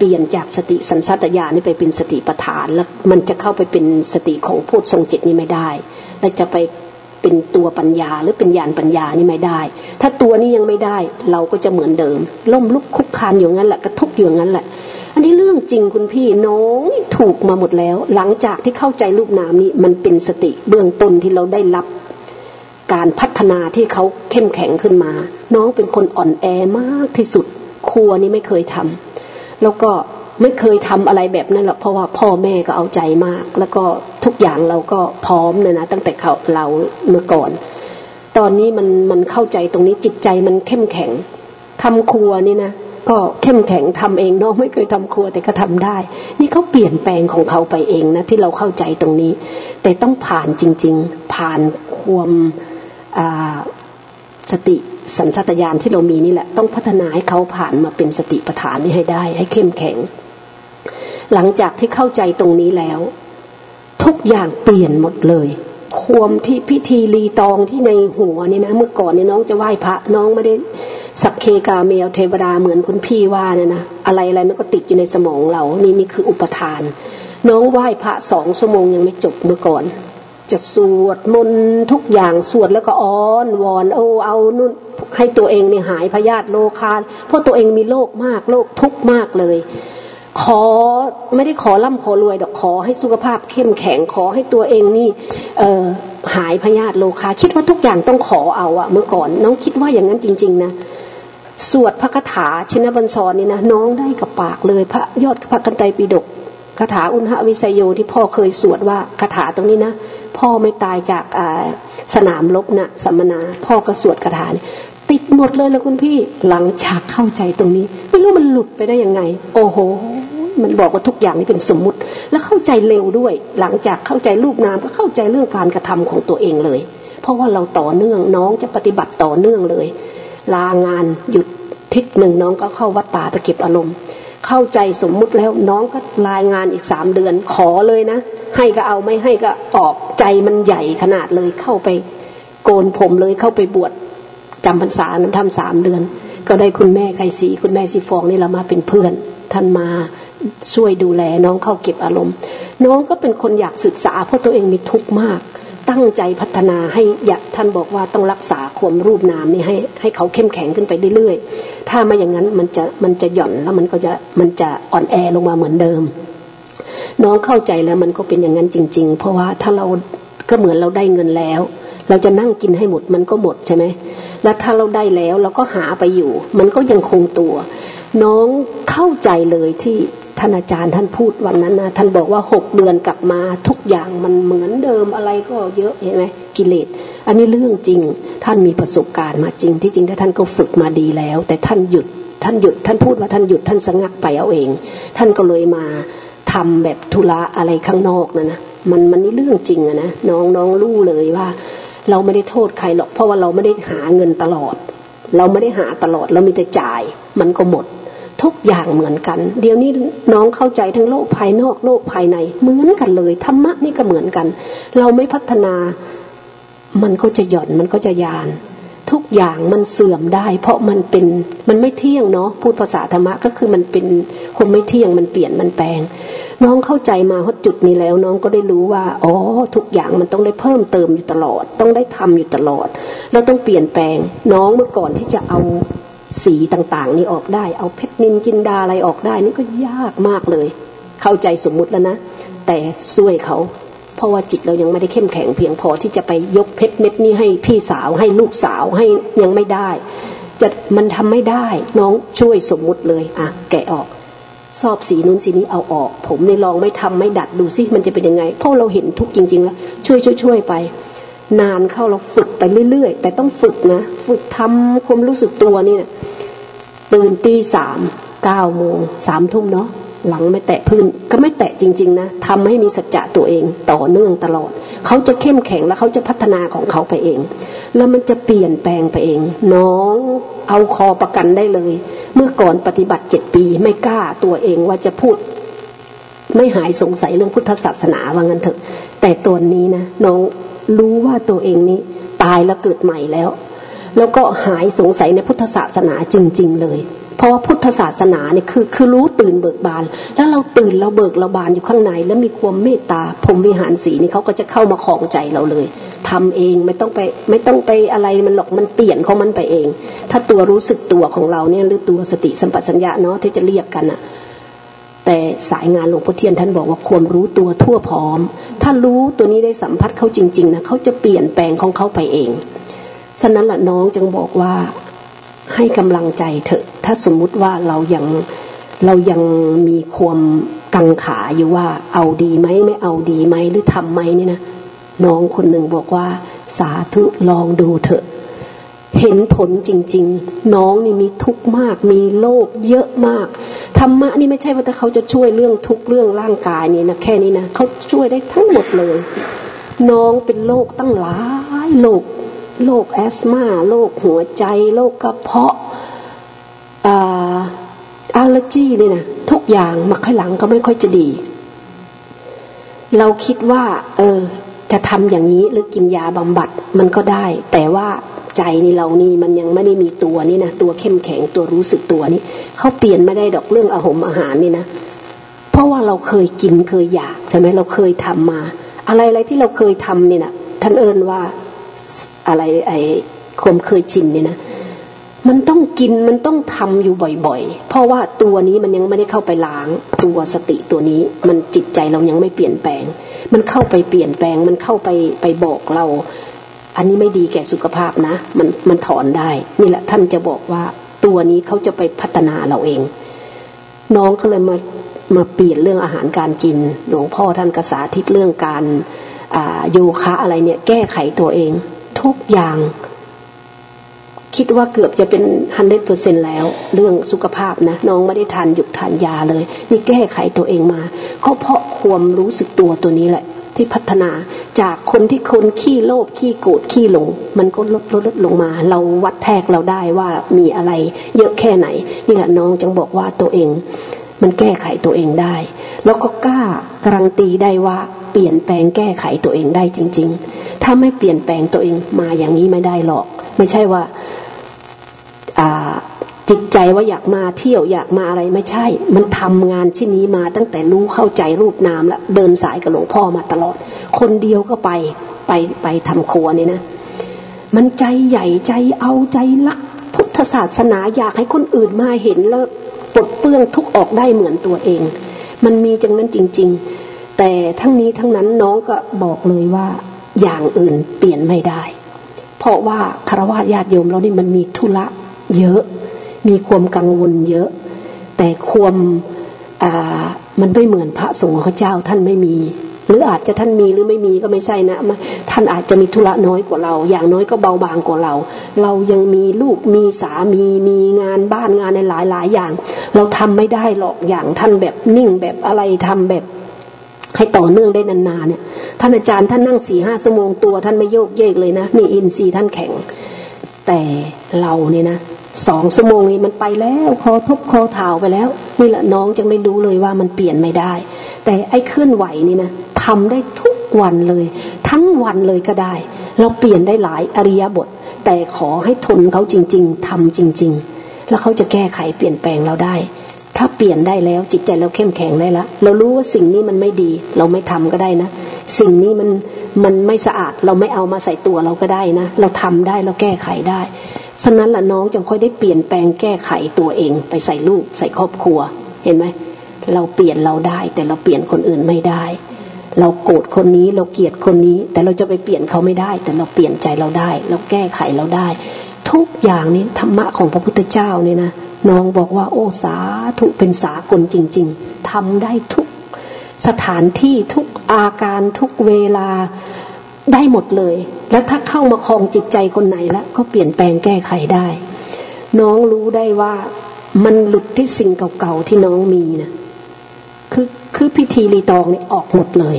เปลี่ยนจากสติสันสัตยานี่ไปเป็นสติปัฏฐาน แล้วมันจะเข้าไปเป็นสติของพูดทรงจิตนี่ไม่ได้ แล้วจะไปเป็นตัวปัญญาหรือเป็นญาณปัญญานี่ไม่ได้ ถ้าตัวนี้ยังไม่ได้เราก็จะเหมือนเดิม ล่มลุกคุกคานอยู่งั้นแหละกระทุกอยู่งั้นแหละ อันนี้เรื่องจริงคุณพี่น้องถูกมาหมดแล้ว หลังจากที่เข้าใจรูปนามนี้มันเป็นสติเบื้องต้นที่เราได้รับการพัฒนาที่เขาเข้มแข็งขึ้นมา น้องเป็นคนอ่อนแอมากที่สุดครัวนี้ไม่เคยทำ แล้วก็ไม่เคยทำอะไรแบบนั้นหรอกเพราะว่าพ่อแม่ก็เอาใจมาก แล้วก็ทุกอย่างเราก็พร้อมเลยนะตั้งแต่เขาเราเมื่อก่อน ตอนนี้มันมันเข้าใจตรงนี้จิตใจมันเข้มแข็งทำครัวนี่นะก็เข้มแข็งทำเองน้องไม่เคยทำครัวแต่ก็ทำได้ นี่เขาเปลี่ยนแปลงของเขาไปเองนะที่เราเข้าใจตรงนี้ แต่ต้องผ่านจริง ๆ ผ่านความ สติสัญชาตญาณที่เรามีนี่แหละ ต้องพัฒนาให้เขาผ่านมาเป็นสติปัฏฐานนี้ให้ได้ ให้เข้มแข็ง หลังจากที่เข้าใจตรงนี้แล้ว ทุกอย่างเปลี่ยนหมดเลยความที่พิธีรีตองที่ในหัวนี่นะ เมื่อก่อนเนี่ยน้องจะไหว้พระ น้องไม่ได้สัคเคกาเมเทวดาเหมือนคุณพี่ว่าเนี่ยนะอะไรอะไรมันก็ติดอยู่ในสมองเรา นี่นี่คืออุปาทาน น้องไหว้พระสองชั่วโมงยังไม่จบเมื่อก่อน จะสวดมนต์ทุกอย่างสวดแล้วก็อ้อนวอนเอาเอานู่นให้ตัวเองเนี่ยหายพยาธิโรคาเพราะตัวเองมีโรคมากโรคทุกข์มากเลย ขอไม่ได้ขอร่ำขอรวยดอกขอให้สุขภาพเข้มแข็งขอให้ตัวเองนี่เออหายพยาธิโลคาคิดว่าทุกอย่างต้องขอเอาอะเมื่อก่อน น้องคิดว่าอย่างนั้นจริง ๆ นะสวดพระคาถาชินบัญชรนี่นะน้องได้กับปากเลยพระยอดพระกันไตปิฎกคาถาอุณหวิสยโยที่พ่อเคยสวดว่าคาถาตรงนี้นะ พ่อไม่ตายจากสนามรบนะสัมมนา พ่อก็สวดคาถานติดหมดเลยแล้วคุณพี่หลังจากเข้าใจตรงนี้ ไม่รู้มันหลุดไปได้ยังไง โอ้โห มันบอกว่าทุกอย่างนี่เป็นสมมุติ แล้วเข้าใจเร็วด้วย หลังจากเข้าใจรูปนามก็เข้าใจเรื่องการกระทำของตัวเองเลย เพราะว่าเราต่อเนื่องน้องจะปฏิบัติต่อเนื่องเลย ลางานหยุดทิศหนึ่งน้องก็เข้าวัดป่าไปเก็บอารมณ์ เข้าใจสมมุติแล้วน้องก็รายงานอีกสามเดือนขอเลยนะ ให้ก็เอาไม่ให้ก็ออกใจมันใหญ่ขนาดเลยเข้าไปโกนผมเลยเข้าไปบวชจำพรรษานั้นทำสามเดือน ก็ได้คุณแม่ไก่สีคุณแม่สีฟองนี่เรามาเป็นเพื่อน ท่านมาช่วยดูแลน้องเข้าเก็บอารมณ์ น้องก็เป็นคนอยากศึกษา เพราะตัวเองมีทุกข์มาก ตั้งใจพัฒนาให้อยากท่านบอกว่าต้องรักษาความรูปนามนี่ให้ให้เขาเข้มแข็งขึ้นไปเรื่อยๆ ถ้าไม่อย่างนั้นมันจะมันจะหย่อนแล้วมันก็จะมันจะอ่อนแอลงมาเหมือนเดิม น้องเข้าใจแล้วมันก็เป็นอย่างนั้นจริง ๆ เพราะว่าถ้าเราก็เหมือนเราได้เงินแล้ว เราจะนั่งกินให้หมดมันก็หมดใช่ไหมแล้วถ้าเราได้แล้วเราก็หาไปอยู่ มันก็ยังคงตัว น้องเข้าใจเลยที่ท่านอาจารย์ท่านพูดวันนั้นนะท่านบอกว่าหกเดือนกลับมาทุกอย่างมันเหมือนเดิมอะไรก็เยอะเห็นไหมกิเลส อันนี้เรื่องจริง ท่านมีประสบการณ์มาจริง ที่จริงถ้าท่านก็ฝึกมาดีแล้ว แต่ท่านหยุด ท่านหยุด ท่านพูดว่าท่านหยุด ท่านสงักไปเอาเอง ท่านก็เลยมาทำแบบธุระอะไรข้างนอกนะนะ มันมันนี่เรื่องจริงอะนะ น้องน้องรู้เลยว่า เราไม่ได้โทษใครหรอก เพราะว่าเราไม่ได้หาเงินตลอด เราไม่ได้หาตลอด เรามีแต่จ่าย มันก็หมดทุกอย่างเหมือนกัน เดี๋ยวนี้น้องเข้าใจทั้งโลกภายนอกโลกภายใน เหมือนกันเลยธรรมะนี่ก็เหมือนกัน เราไม่พัฒนา มันก็จะหย่อนมันก็จะยาน ทุกอย่างมันเสื่อมได้ เพราะมันเป็นมันไม่เที่ยงเนาะพูดภาษาธรรมะก็คือมันเป็นคนไม่เที่ยงมันเปลี่ยนมันแปลง น้องเข้าใจมาว่าจุดนี้แล้ว น้องก็ได้รู้ว่าอ๋อทุกอย่างมันต้องได้เพิ่มเติมอยู่ตลอด ต้องได้ทำอยู่ตลอด แล้วต้องเปลี่ยนแปลง น้องเมื่อก่อนที่จะเอาสีต่างๆ นี่ออกได้ เอาเพชรนินจินดาอะไรออกได้นี่ก็ยากมากเลย เข้าใจสมมุติแล้วนะ แต่ช่วยเขา เพราะว่าจิตเรายังไม่ได้เข้มแข็งเพียงพอที่จะไปยกเพชรเม็ดนี้ให้พี่สาวให้ลูกสาวให้ยังไม่ได้จะมันทำไม่ได้น้องช่วยสมมุติเลยอะแกะออกชอบสีนู้นสีนี้เอาออก ผมในลองไม่ทำไม่ดัดดูสิมันจะเป็นยังไง เพราะเราเห็นทุกจริง ๆ แล้วช่วยช่วยช่วยไป นานเข้าเราฝึกไปเรื่อย ๆ แต่ต้องฝึกนะ ฝึกทำความรู้สึกตัวนี่นะตื่นตีสามเก้าโมงสามทุ่มเนาะ หลังไม่แตะพื้นก็ไม่แตะจริง ๆ นะทำให้มีสัจจะตัวเองต่อเนื่องตลอด เขาจะเข้มแข็งแล้วเขาจะพัฒนาของเขาไปเอง แล้วมันจะเปลี่ยนแปลงไปเอง น้องเอาคอประกันได้เลย เมื่อก่อนปฏิบัติเจ็ดปีไม่กล้าตัวเองว่าจะพูด ไม่หายสงสัยเรื่องพุทธศาสนาว่างั้นเถอะ แต่ตัวนี้นะน้องรู้ว่าตัวเองนี้ตายแล้วเกิดใหม่แล้ว แล้วก็หายสงสัยในพุทธศาสนาจริง ๆ เลย เพราะว่าพุทธศาสนาเนี่ยคือคือรู้ตื่นเบิกบาน แล้วเราตื่นเราเบิกเราบานอยู่ข้างใน แล้วมีความเมตตาพรมวิหารสีนี่เขาก็จะเข้ามาของใจเราเลยทำเองไม่ต้องไปไม่ต้องไปอะไรมันหรอกมันเปลี่ยนของมันไปเอง ถ้าตัวรู้สึกตัวของเราเนี่ยหรือตัวสติสัมปชัญญะเนาะที่จะเรียกกันอะแต่สายงานหลวงพ่อเทียนท่านบอกว่าความรู้ตัวทั่วพร้อม ถ้ารู้ตัวนี้ได้สัมผัสเขาจริงๆนะเขาจะเปลี่ยนแปลงของเขาไปเองฉะนั้นละน้องจึงบอกว่าให้กำลังใจเถอะ ถ้าสมมุติว่าเรายังเรายังมีความกังขาอยู่ว่าเอาดีไหมไม่เอาดีไหมหรือทำไหมนี่นะน้องคนหนึ่งบอกว่าสาธุลองดูเถอะ เห็นผลจริง ๆ น้องนี่มีทุกข์มาก มีโรคเยอะมากธรรมะนี่ไม่ใช่ว่าแต่เขาจะช่วยเรื่องทุกเรื่องร่างกายนี่นะแค่นี้นะเขาช่วยได้ทั้งหมดเลย น้องเป็นโรคตั้งหลายโรคโรค asthma โรคหัวใจโรคกระเพาะ allergy นี่นะทุกอย่างมาค่อยหลังก็ไม่ค่อยจะดี เราคิดว่า เออ จะทำอย่างนี้หรือกินยาบำบัดมันก็ได้ แต่ว่าใจนี่เรานี่มันยังไม่ได้มีตัวนี่นะตัวเข้มแข็งตัวรู้สึกตัวนี่เขาเปลี่ยนไม่ได้ดอกเรื่องอาหมอาหารนี่นะเพราะว่าเราเคยกินเคยอยากใช่ไหมเราเคยทำมา อะไรอะไรที่เราเคยทำนี่นะท่านเอิญว่าอะไรไอ้ความเคยชินนี่นะ มันต้องกินมันต้องทำอยู่บ่อยๆ เพราะว่าตัวนี้มันยังไม่ได้เข้าไปล้าง ตัวสติตัวนี้ มันจิตใจเรายังไม่เปลี่ยนแปลง มันเข้าไปเปลี่ยนแปลง มันเข้าไปไปบอกเรา อันนี้ไม่ดีแก่สุขภาพนะ มันมันถอนได้ นี่แหละท่านจะบอกว่า ตัวนี้เขาจะไปพัฒนาเราเอง น้องก็เลยมามาเปลี่ยนเรื่องอาหารการกิน หลวงพ่อท่านกษาทิศเรื่องการโยคะอะไรเนี่ย แก้ไขตัวเอง ทุกอย่าง คิดว่าเกือบจะเป็นฮันเดเปอร์เซนแล้ว เรื่องสุขภาพนะ น้องไม่ได้ทานหยุดทานยาเลย นี่แก้ไขตัวเองมา ก็เพราะความรู้สึกตัวตัวนี้แหละ ที่พัฒนาจากคนที่คนขี้โลภขี้โกรธขี้หลง มันก็ลดลดลดลงมา เราวัดแทกเราได้ว่ามีอะไร เยอะแค่ไหน นี่แหละน้องจึงบอกว่าตัวเอง มันแก้ไขตัวเองได้ แล้วก็กล้าการันตีได้ว่าเปลี่ยนแปลงแก้ไขตัวเองได้จริง ๆ ถ้าไม่เปลี่ยนแปลงตัวเองมาอย่างนี้ไม่ได้หรอก ไม่ใช่ว่าจิตใจว่าอยากมาเที่ยวอยากมาอะไรไม่ใช่ มันทำงานที่นี้มาตั้งแต่รู้เข้าใจรูปนามแล้วเดินสายกับหลวงพ่อมาตลอด คนเดียวก็ไปไปไปทำครัวนี่นะ มันใจใหญ่ใจเอาใจรักพุทธศาสนาอยากให้คนอื่นมาเห็นแล้วปลดเปื้องทุกออกได้เหมือนตัวเอง มันมีจังนั้นจริง ๆ แต่ทั้งนี้ทั้งนั้นน้องก็บอกเลยว่าอย่างอื่นเปลี่ยนไม่ได้ เพราะว่าคารวะญาติโยมเรานี่มันมีธุระเยอะ มีความกังวลเยอะ แต่ความมันไม่เหมือนพระสงฆ์ข้าเจ้าท่านไม่มี หรืออาจจะท่านมีหรือไม่มีก็ไม่ใช่นะท่านอาจจะมีธุระน้อยกว่าเรา อย่างน้อยก็เบาบางกว่าเรา เรายังมีลูกมีสามีมีงานบ้านงานในหลายหลายอย่าง เราทำไม่ได้หรอกอย่างท่านแบบนิ่งแบบอะไรทำแบบ ให้ต่อเนื่องได้นานๆเนี่ยท่านอาจารย์ท่านนั่งสี่ห้าชั่วโมงตัว ท่านไม่โยกเยกเลยนะนี่อินทรีย์ท่านแข็ง แต่เราเนี่ยนะสองชั่วโมงนี้มันไปแล้วคอทบคอเท้าไปแล้ว นี่แหละน้องจึงไม่รู้เลยว่ามันเปลี่ยนไม่ได้ แต่ไอ้เคลื่อนไหวนี่นะทำได้ทุกวันเลย ทั้งวันเลยก็ได้ เราเปลี่ยนได้หลายอริยบท แต่ขอให้ทนเขาจริง ๆทำจริง ๆ แล้วเขาจะแก้ไขเปลี่ยนแปลงเราได้ ถ้าเปลี่ยนได้แล้วจิตใจเราเข้มแข็งได้ละเรารู้ว่าสิ่งนี้มันไม่ดี เราไม่ทำก็ได้นะ สิ่งนี้มันมันไม่สะอาดเราไม่เอามาใส่ตัวเราก็ได้นะ เราทำได้เราแก้ไขได้ฉะนั้นละน้องจึงค่อยได้เปลี่ยนแปลงแก้ไขตัวเอง ไปใส่ลูกใส่ครอบครัว เห็นไหมเราเปลี่ยนเราได้ แต่เราเปลี่ยนคนอื่นไม่ได้ เราโกรธคนนี้เราเกลียดคนนี้ แต่เราจะไปเปลี่ยนเขาไม่ได้ แต่เราเปลี่ยนใจเราได้ เราแก้ไขเราได้ ทุกอย่างนี้ธรรมะของพระพุทธเจ้าเนี่ยนะ น้องบอกว่า โอ้สาธุเป็นสากลจริง ๆทำได้ทุกสถานที่ทุกอาการทุกเวลาได้หมดเลย แล้วถ้าเข้ามาคลองจิตใจคนไหนแล้วก็เปลี่ยนแปลงแก้ไขได้ น้องรู้ได้ว่ามันหลุดที่สิ่งเก่าๆที่น้องมีนะคือคือพิธีรีตองนี่ออกหมดเลย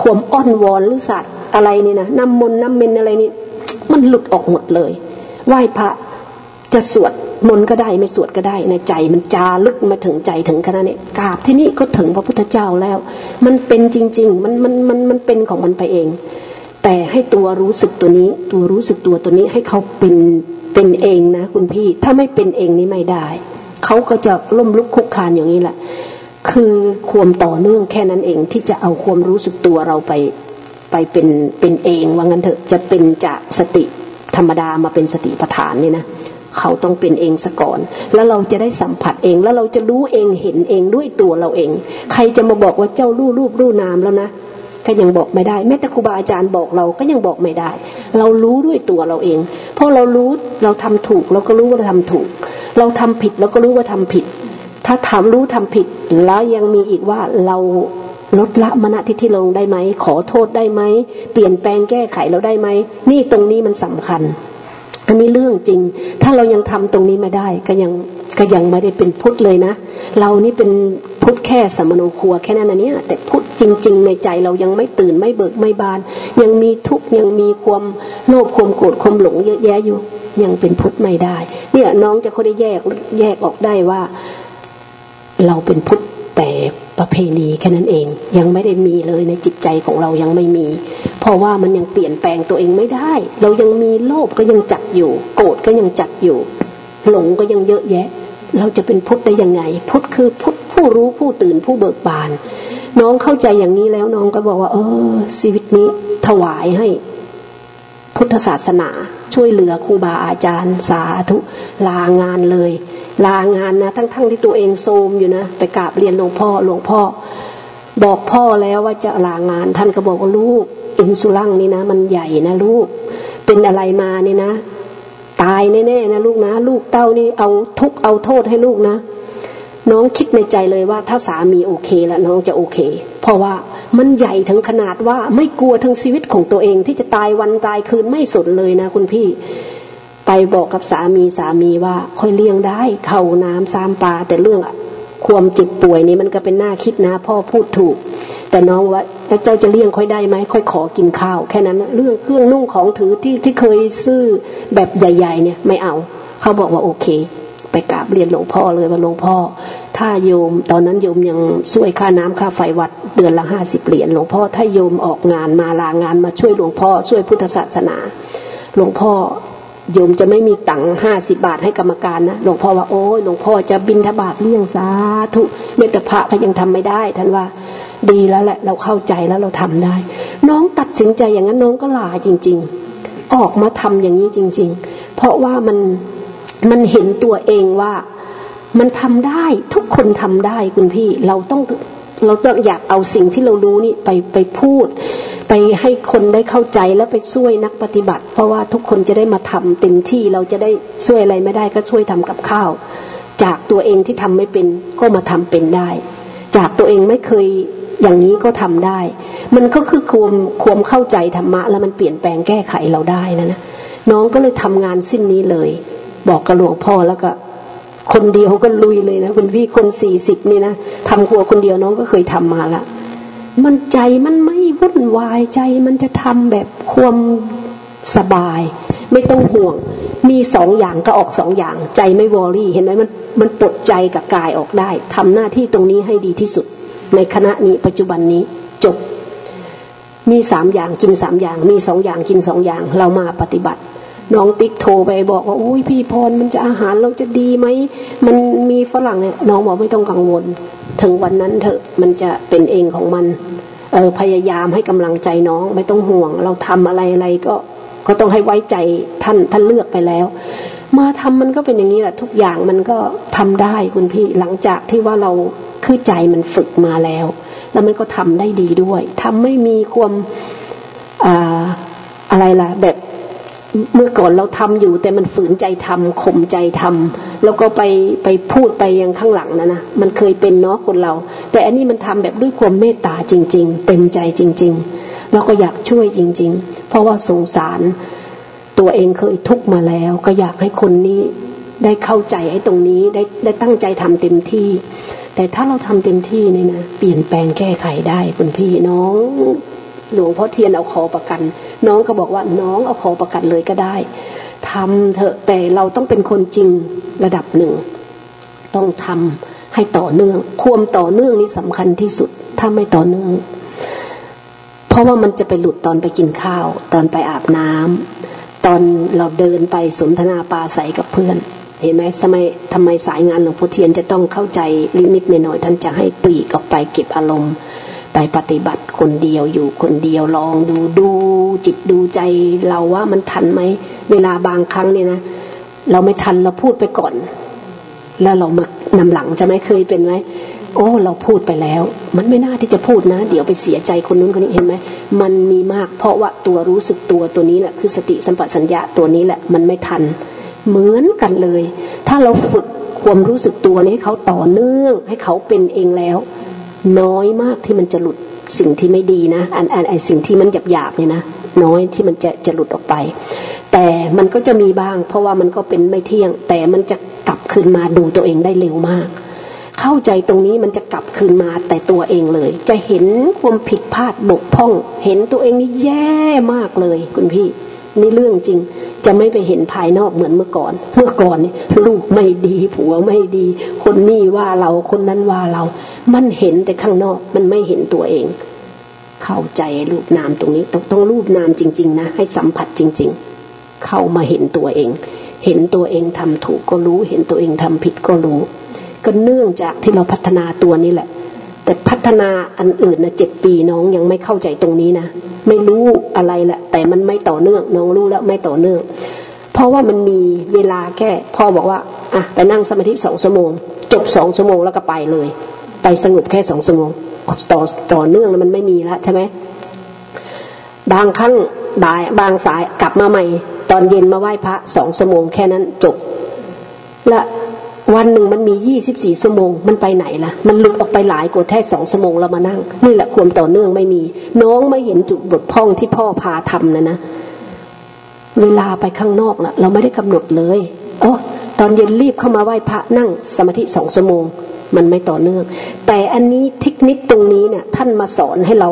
ขวมอ้อนวอนหรือสัตว์อะไรนี่นะน้ำมนต์น้ำเมนอะไรนี่ มันหลุดออกหมดเลย ไหว้พระ จะสวดมนต์ก็ได้ไม่สวดก็ได้ในใจมันจาลึกมาถึงใจถึงขนาดนี้กราบที่นี่ก็ถึงพระพุทธเจ้าแล้ว มันเป็นจริง ๆ มันมันมันมันเป็นของมันไปเอง แต่ให้ตัวรู้สึกตัวนี้ ตัวรู้สึกตัวตัวนี้ให้เขาเป็นเป็นเองนะ คุณพี่ถ้าไม่เป็นเองนี่ไม่ได้เขาก็จะล่มลุกคุกคานอย่างนี้แหละคือความต่อเนื่องแค่นั้นเองที่จะเอาความรู้สึกตัวเราไปไปเป็นเป็นเองว่างั้นเถอะจะเป็นจากสติธรรมดามาเป็นสติปัฏฐานนี่นะ เขาต้องเป็นเองซะก่อน แล้วเราจะได้สัมผัสเอง แล้วเราจะรู้เองเห็นเองด้วยตัวเราเอง ใครจะมาบอกว่าเจ้ารู้รูปรู้นามแล้วนะก็ยังบอกไม่ได้แม้แต่ครูบาอาจารย์บอกเราก็ยังบอกไม่ได้ เรารู้ด้วยตัวเราเองเพราะเรารู้เราทำถูก เราก็รู้ว่าเราทำถูก เราทำผิดเราก็รู้ว่าทำผิด ถ้าถามรู้ทำผิด แล้วยังมีอีกว่าเราลดละมณฑิที่ลงได้ไหม ขอโทษได้ไหม เปลี่ยนแปลงแก้ไขเราได้ไหม นี่ตรงนี้มันสำคัญ อันนี้เรื่องจริง ถ้าเรายังทำตรงนี้ไม่ได้ ก็ยังก็ยังไม่ได้เป็นพุทธเลยนะ เรานี่เป็นพุทธแค่สมโนครัวแค่นั้นนะเนี่ยแต่พุทธจริง ๆ ในใจเรายังไม่ตื่นไม่เบิกไม่บาน ยังมีทุกข์ยังมีความโลภความโกรธความหลงเยอะแยะอยู่ ยังเป็นพุทธไม่ได้ เนี่ยน้องจะเขาได้แยกแยกออกได้ว่า เราเป็นพุทธแต่ประเพณีแค่นั้นเอง ยังไม่ได้มีเลยในจิตใจของเรายังไม่มี เพราะว่ามันยังเปลี่ยนแปลงตัวเองไม่ได้ เรายังมีโลภก็ยังจัดอยู่ โกรธก็ยังจัดอยู่ หลงก็ยังเยอะแยะ เราจะเป็นพุทธได้ยังไง พุทธคือพุทธผู้รู้ผู้ตื่นผู้เบิกบาน น้องเข้าใจอย่างนี้แล้วน้องก็บอกว่า เออ ชีวิตนี้ถวายให้ พุทธศาสนา ช่วยเหลือครูบาอาจารย์สาธุลางานเลย ลางานนะทั้งๆทที่ตัวเองโซมอยู่นะไปกราบเรียนหลวงพ่อหลวงพ่อ บอกพ่อแล้วว่าจะลางานท่านก็บอกว่าลูก อินสุลังนี่นะ มันใหญ่นะลูก เป็นอะไรมาเนี่ยนะ ตายแน่ๆนะลูกนะ ลูกเต้านี่เอาทุกเอาโทษให้ลูกนะ น้องคิดในใจเลยว่า ถ้าสามีโอเคแล้วน้องจะโอเค เพราะว่ามันใหญ่ถึงขนาดว่าไม่กลัวทั้งชีวิตของตัวเองที่จะตายวันตายคืนไม่สนเลยนะคุณพี่ ไปบอกกับสามีสามีว่าค่อยเลี้ยงได้ เข่าน้ำซามปลาแต่เรื่องอะความเจ็บป่วยนี่มันก็เป็นหน้าคิดนะ พ่อพูดถูก แต่น้องว่า แล้วเจ้าจะเลี้ยงค่อยได้ไหมค่อยขอกินข้าวแค่นั้นเรื่องเครื่องนุ่งของถือที่ที่เคยซื้อแบบใหญ่ ๆ เนี่ยไม่เอาเขาบอกว่าโอเค ไปกราบเรียนหลวงพ่อเลยว่าหลวงพ่อ ถ้าโยมตอนนั้นโยมยังช่วยค่าน้ำค่าไฟวัดเดือนละห้าสิบเหรียญหลวงพ่อถ้าโยมออกงานมาลางานมาช่วยหลวงพ่อช่วยพุทธศาสนา หลวงพ่อโยมจะไม่มีตังห้าสิบาทให้กรรมการนะหลวงพ่อว่าโอ้ยหลวงพ่อจะบินทบาทเลี่ยงสาธุเมตตาพระก็ยังทำไม่ได้ท่านว่า ดีแล้วแหละ เราเข้าใจแล้วเราทำได้ น้องตัดสินใจอย่างนั้นน้องก็ลาจริง ๆ ออกมาทำอย่างนี้จริง ๆ เพราะว่ามันมันเห็นตัวเองว่ามันทำได้ทุกคนทำได้คุณพี่เราต้องเราต้องอยากเอาสิ่งที่เรารู้นี่ไปไปพูด ไปให้คนได้เข้าใจแล้วไปช่วยนักปฏิบัติ เพราะว่าทุกคนจะได้มาทำเต็มที่เราจะได้ช่วยอะไรไม่ได้ก็ช่วยทำกับข้าว จากตัวเองที่ทำไม่เป็นก็มาทำเป็นได้ จากตัวเองไม่เคย อย่างนี้ก็ทำได้ มันก็คือความความเข้าใจธรรมะ แล้วมันเปลี่ยนแปลงแก้ไขเราได้นะนะน้องก็เลยทำงานสิ้นนี้เลย บอกกับหลวงพ่อแล้วก็ คนเดียวก็ลุยเลยนะคุณพี่คนสี่สิบนี่นะทำครัวคนเดียวน้องก็เคยทำมาละมันใจมันไม่วุ่นวายใจมันจะทำแบบความสบาย ไม่ต้องห่วง มีสองอย่างก็ออกสองอย่าง ใจไม่วอรี่ เห็นไหมมันมันปลดใจกับกายออกได้ทำหน้าที่ตรงนี้ให้ดีที่สุด ในคณะนี้ปัจจุบันนี้จบ มีสามอย่างกินสามอย่าง มีสองอย่างกินสองอย่าง เรามาปฏิบัติ น้องติ๊กโทรไปบอกว่าอุ้ยพี่พรมันจะอาหารเราจะดีไหมมันมีฝรั่งเนี่ยน้องบอกไม่ต้องกังวล ถึงวันนั้นเถอะมันจะเป็นเองของมันเออพยายามให้กำลังใจน้องไม่ต้องห่วง เราทำอะไรอะไรก็ก็ต้องให้ไว้ใจท่านท่านเลือกไปแล้ว มาทำมันก็เป็นอย่างนี้แหละทุกอย่างมันก็ทำได้คุณพี่หลังจากที่ว่าเรา คือใจมันฝึกมาแล้ว แล้วมันก็ทำได้ดีด้วยทำไม่มีความอ่าอะไรล่ะ แบบเมื่อก่อนเราทำอยู่ แต่มันฝืนใจทำข่มใจทำแล้วก็ไปไปพูดไปยังข้างหลังนะนะมันเคยเป็นเนาะคนเรา แต่อันนี้มันทำแบบด้วยความเมตตาจริง ๆ เต็มใจจริง ๆ แล้วก็อยากช่วยจริง ๆ เพราะว่าสงสารตัวเองเคยทุกมาแล้ว ก็อยากให้คนนี้ได้เข้าใจไอ้ตรงนี้ได้ได้ตั้งใจทำเต็มที่ แต่ถ้าเราทำเต็มที่เนี่ยนะเปลี่ยนแปลงแก้ไขได้คุณพี่น้อง หลวงพ่อเทียนเอาคอประกัน น้องก็บอกว่าน้องเอาคอประกันเลยก็ได้ทำเถอะแต่เราต้องเป็นคนจริงระดับหนึ่ง ต้องทำให้ต่อเนื่อง ความต่อเนื่องนี่สำคัญที่สุด ถ้าไม่ต่อเนื่อง เพราะว่ามันจะไปหลุดตอนไปกินข้าว ตอนไปอาบน้ำตอนเราเดินไปสนทนาปาใสกับเพื่อน เห็นไหมทำไมทำไมสายงานหลวงพ่อเทียนจะต้องเข้าใจลิมิตหน่อยๆท่านจะให้ปีกออกไปเก็บอารมณ์ ไปปฏิบัติคนเดียวอยู่คนเดียวลองดูดูจิตดูใจเราว่ามันทันไหมเวลาบางครั้งเนี่ยนะเราไม่ทันเราพูดไปก่อน แล้วเรามานำหลังจะไม่เคยเป็นไหมโอ้เราพูดไปแล้ว มันไม่น่าที่จะพูดนะ เดี๋ยวไปเสียใจคนนู้นคนนี้เห็นไหมมันมีมาก เพราะว่าตัวรู้สึกตัวตัวนี้แหละคือสติสัมปชัญญะตัวนี้แหละมันไม่ทัน เหมือนกันเลย ถ้าเราฝึกความรู้สึกตัวนี้ให้เขาต่อเนื่องให้เขาเป็นเองแล้ว น้อยมากที่มันจะหลุดสิ่งที่ไม่ดีนะอันอันไอสิ่งที่มันหยาบหยาบเนี่ยนะน้อยที่มันจะจะหลุดออกไป แต่มันก็จะมีบ้าง เพราะว่ามันก็เป็นไม่เที่ยง แต่มันจะกลับคืนมาดูตัวเองได้เร็วมาก เข้าใจตรงนี้มันจะกลับคืนมาแต่ตัวเองเลย จะเห็นความผิดพลาดบกพร่อง เห็นตัวเองนี่แย่มากเลยคุณพี่นี่เรื่องจริง จะไม่ไปเห็นภายนอกเหมือนเมื่อก่อน เมื่อก่อนนี่ลูกไม่ดีผัวไม่ดี คนนี้ว่าเราคนนั้นว่าเรา มันเห็นแต่ข้างนอกมันไม่เห็นตัวเอง เข้าใจรูปนามตรงนี้ต้องต้องรูปนามจริง ๆ นะ ให้สัมผัสจริง ๆ เข้ามาเห็นตัวเอง เห็นตัวเองทำถูกก็รู้ เห็นตัวเองทำผิดก็รู้ ก็เนื่องจากที่เราพัฒนาตัวนี้แหละ แต่พัฒนาอันอื่นนะเจ็ดปีน้องยังไม่เข้าใจตรงนี้นะไม่รู้อะไรละแต่มันไม่ต่อเนื่องน้องรู้แล้วไม่ต่อเนื่อง เพราะว่ามันมีเวลาแค่พ่อบอกว่าอะไปนั่งสมาธิสองชั่วโมง จบสองชั่วโมงแล้วก็ไปเลย ไปสงบแค่สองชั่วโมงต่อต่อเนื่องแล้วมันไม่มีแล้วใช่ไหมบางครั้งบ่ายบางสายกลับมาใหม่ ตอนเย็นมาไหว้พระสองชั่วโมงแค่นั้นจบ และ วันหนึ่งมันมียี่สิบสี่ชั่วโมง มันไปไหนล่ะ มันหลุดออกไปหลายกว่าแค่สองชั่วโมงเรามานั่ง นี่แหละความต่อเนื่องไม่มี น้องไม่เห็นจุดบทพ่องที่พ่อพาทำนะนะ เวลาไปข้างนอกนะเราไม่ได้กำหนดเลยเออตอนเย็นรีบเข้ามาไหว้พระนั่งสมาธิสองชั่วโมง มันไม่ต่อเนื่อง แต่อันนี้เทคนิคตรงนี้เนี่ยท่านมาสอนให้เรา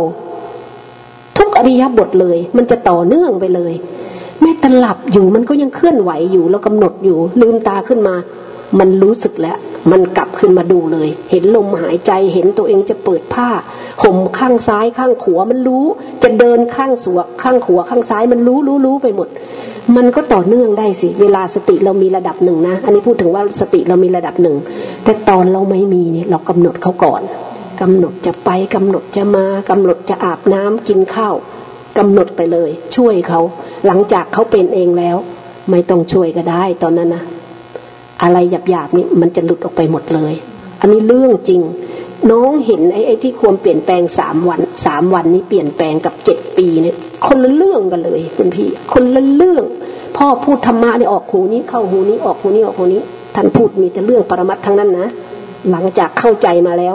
ทุกอริยบทเลย มันจะต่อเนื่องไปเลยแม้แต่หลับอยู่มันก็ยังเคลื่อนไหวอยู่แล้วกำหนดอยู่ ลืมตาขึ้นมา มันรู้สึกแล้ว มันกลับขึ้นมาดูเลย เห็นลมหายใจเห็นตัวเองจะเปิดผ้าห่มข้างซ้ายข้างขวามันรู้ จะเดินข้างสวกข้างขวาข้างซ้ายมันรู้รู้รู้ไปหมด มันก็ต่อเนื่องได้สิ เวลาสติเรามีระดับหนึ่งนะ อันนี้พูดถึงว่าสติเรามีระดับหนึ่ง แต่ตอนเราไม่มีเนี่ยเรากำหนดเขาก่อนกำหนดจะไปกำหนดจะมากำหนดจะอาบน้ำกินข้าวกำหนดไปเลย ช่วยเขา หลังจากเขาเป็นเองแล้ว ไม่ต้องช่วยก็ได้ตอนนั้นนะ อะไรหยาบๆนี่มันจะหลุดออกไปหมดเลย อันนี้เรื่องจริง น้องเห็นไอ้ไอ้ที่ความเปลี่ยนแปลงสามวันสามวันนี้เปลี่ยนแปลงกับเจ็ดปีเนี่ยคนละเรื่องกันเลยคุณพี่ คนละเรื่อง พ่อพูดธรรมะเนี่ยออกหูนี้เข้าหูนี้ออกหูนี้ออกหูนี้ท่านพูดมีแต่เรื่องปรมัตทั้งนั้นนะหลังจากเข้าใจมาแล้ว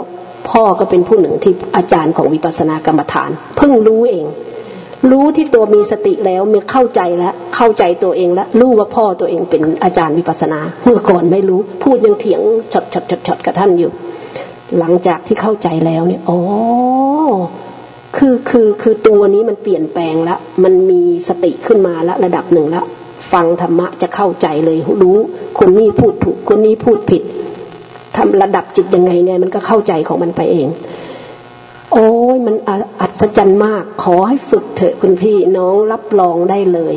พ่อก็เป็นผู้หนึ่งที่อาจารย์ของวิปัสสนากรรมฐาน เพิ่งรู้เอง รู้ที่ตัวมีสติแล้วมีเข้าใจแล้วเข้าใจตัวเองแล้วรู้ว่าพ่อตัวเองเป็นอาจารย์วิปัสนา เมื่อก่อนไม่รู้พูดยังเถียงฉดฉดฉดฉดกับท่านอยู่ หลังจากที่เข้าใจแล้วเนี่ยอ๋อคือคือคือตัวนี้มันเปลี่ยนแปลงแล้วมันมีสติขึ้นมาแล้วระดับหนึ่งล้วฟังธรรมะจะเข้าใจเลยรู้คนนี้พูดถูกคนนี้พูดผิดทำระดับจิตยังไงเนี่ยมันก็เข้าใจของมันไปเอง โอ้ยมันอัศจรรย์มาก ขอให้ฝึกเถอะคุณพี่น้องรับรองได้เลย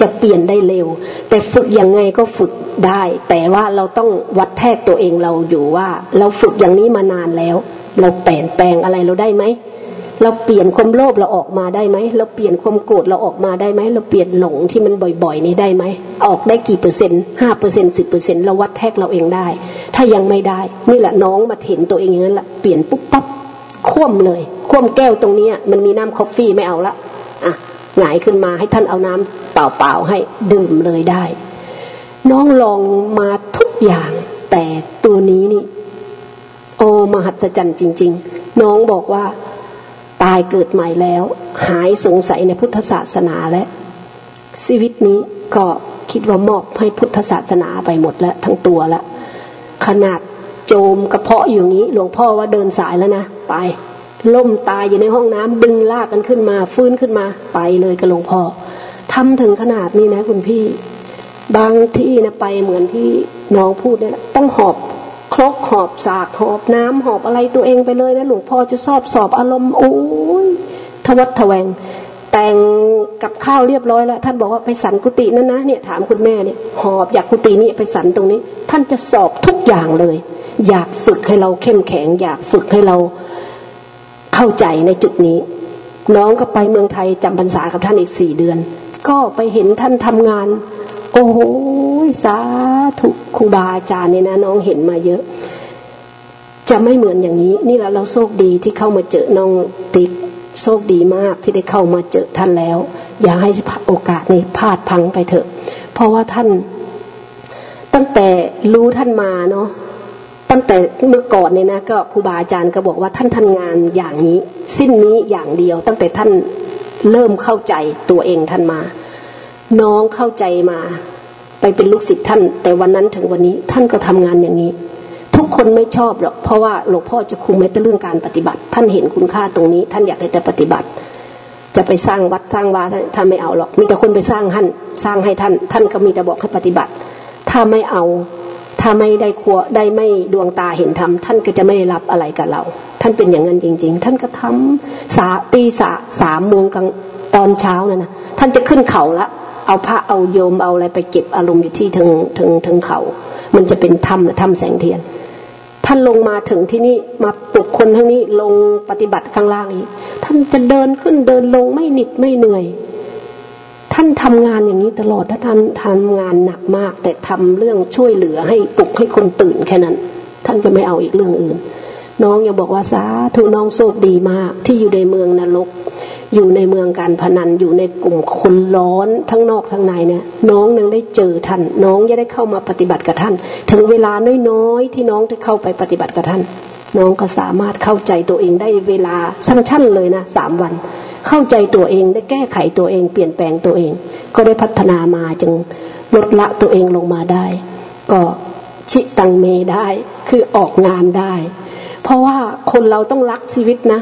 จะเปลี่ยนได้เร็ว แต่ฝึกยังไงก็ฝึกได้ แต่ว่าเราต้องวัดแทกตัวเองเราอยู่ว่า เราฝึกอย่างนี้มานานแล้ว เราเปลี่ยนแปลงอะไรเราได้ไหมเราเปลี่ยนความโลภเราออกมาได้ไหม เราเปลี่ยนความโกรธเราออกมาได้ไหม เราเปลี่ยนหลงที่มันบ่อยๆ นี้ได้ไหม ออกได้กี่เปอร์เซ็นต์ห้าเปอร์เซ็นต์สิบเปอร์เซ็นต์เราวัดแทกเราเองได้ ถ้ายังไม่ได้ นี่แหละน้องมาเห็นตัวเองอย่างนั้นละเปลี่ยนปุ๊บปั๊บ ว่ำเลยคว่ำแก้วตรงนี้มันมีน้ำคอฟฟี่ไม่เอาละอะหงายขึ้นมาให้ท่านเอาน้ำเปล่าๆให้ดื่มเลยได้ น้องลองมาทุกอย่าง แต่ตัวนี้นี่ โอ้มหัศจรรย์จริง ๆ น้องบอกว่าตายเกิดใหม่แล้ว หายสงสัยในพุทธศาสนาและชีวิตนี้ก็คิดว่ามอบให้พุทธศาสนาไปหมดแล้วทั้งตัวแล้วขนาดโจมกระเพาะอยู่งี้ หลวงพ่อว่าเดินสายแล้วนะ ไป ล่มตายอยู่ในห้องน้ำดึงลากกันขึ้นมา ฟื้นขึ้นมาไปเลยกับหลวงพ่อทำถึงขนาดนี้นะ คุณพี่ บางที่นะไปเหมือนที่น้องพูดเนี่ยต้องหอบครกหอบสากหอบน้ำหอบอะไรตัวเองไปเลยนะหลวงพ่อจะสอบสอบอารมณ์โอ้ยทวัดทแวง แต่งกับข้าวเรียบร้อยแล้ว ท่านบอกว่าไปสันกุฏินั่นนะเนี่ยถามคุณแม่เนี่ยหอบอยากกุฏินี้ไปสันตรงนี้ ท่านจะสอบทุกอย่างเลย อยากฝึกให้เราเข้มแข็ง อยากฝึกให้เรา เข้าใจในจุดนี้ น้องก็ไปเมืองไทยจำพรรษากับท่านอีกสี่เดือน ก็ไปเห็นท่านทำงาน โอ้โหสาธุครูบาอาจารย์เนี่ยนะ น้องเห็นมาเยอะ จะไม่เหมือนอย่างนี้ นี่แหละเราโชคดีที่เข้ามาเจอน้องติ๊กโชคดีมากที่ได้เข้ามาเจอท่านแล้ว อย่าให้โอกาสนี้พลาดพังไปเถอะ เพราะว่าท่านตั้งแต่รู้ท่านมาเนาะ ตั้งแต่เมื่อก่อนเนี่ยนะก็ครูบาอาจารย์ก็บอกว่าท่านทันงานอย่างนี้ สิ้นนี้อย่างเดียว ตั้งแต่ท่านเริ่มเข้าใจตัวเองท่านมา น้องเข้าใจมา ไปเป็นลูกศิษย์ท่าน แต่วันนั้นถึงวันนี้ท่านก็ทำงานอย่างนี้ ทุกคนไม่ชอบหรอกเพราะว่าหลวงพ่อจะคุมไม่แต่เรื่องการปฏิบัติ ท่านเห็นคุณค่าตรงนี้ ท่านอยากให้แต่ปฏิบัติ จะไปสร้างวัดสร้างวาท่านไม่เอาหรอกมีแต่คนไปสร้างท่านสร้างให้ท่าน ท่านก็มีแต่บอกให้ปฏิบัติ ถ้าไม่เอา ถ้าไม่ได้ครัวได้ไม่ดวงตาเห็นธรรมท่านก็จะไม่รับอะไรกับเรา ท่านเป็นอย่างนั้นจริง ๆ ท่านก็ทำสาตีสาสามโมงกลางตอนเช้านั่นนะท่านจะขึ้นเขาละ เอาพระเอาโยมเอาอะไรไปเก็บอารมณ์อยู่ที่ถึงถึงถึงเขา มันจะเป็นถ้ำถ้ำแสงเทียน ท่านลงมาถึงที่นี่มาปลุกคนทั้งนี้ลงปฏิบัติข้างล่างอีกท่านจะเดินขึ้นเดินลงไม่หนิดไม่เหนื่อย ท่านทำงานอย่างนี้ตลอด ถ้าท่านทำงานหนักมาก แต่ทำเรื่องช่วยเหลือให้ปลุกให้คนตื่นแค่นั้น ท่านจะไม่เอาอีกเรื่องอื่น น้องยังบอกว่าสาธุน้องโชคดีมาก ที่อยู่ในเมืองนรก อยู่ในเมืองการพนันอยู่ในกลุ่มคนร้อนทั้งนอกทั้งในเนี่ยน้องนึงได้เจอท่านน้องจะได้เข้ามาปฏิบัติกับท่าน ถึงเวลาน้อยๆที่น้องได้เข้าไปปฏิบัติกับท่าน น้องก็สามารถเข้าใจตัวเองได้เวลาสั้นๆเลยนะสามวัน เข้าใจตัวเองได้แก้ไขตัวเอง เปลี่ยนแปลงตัวเอง ก็ได้พัฒนามาจึงลดละตัวเองลงมาได้ ก็ชิตังเมได้คือออกงานได้ เพราะว่าคนเราต้องรักชีวิตนะ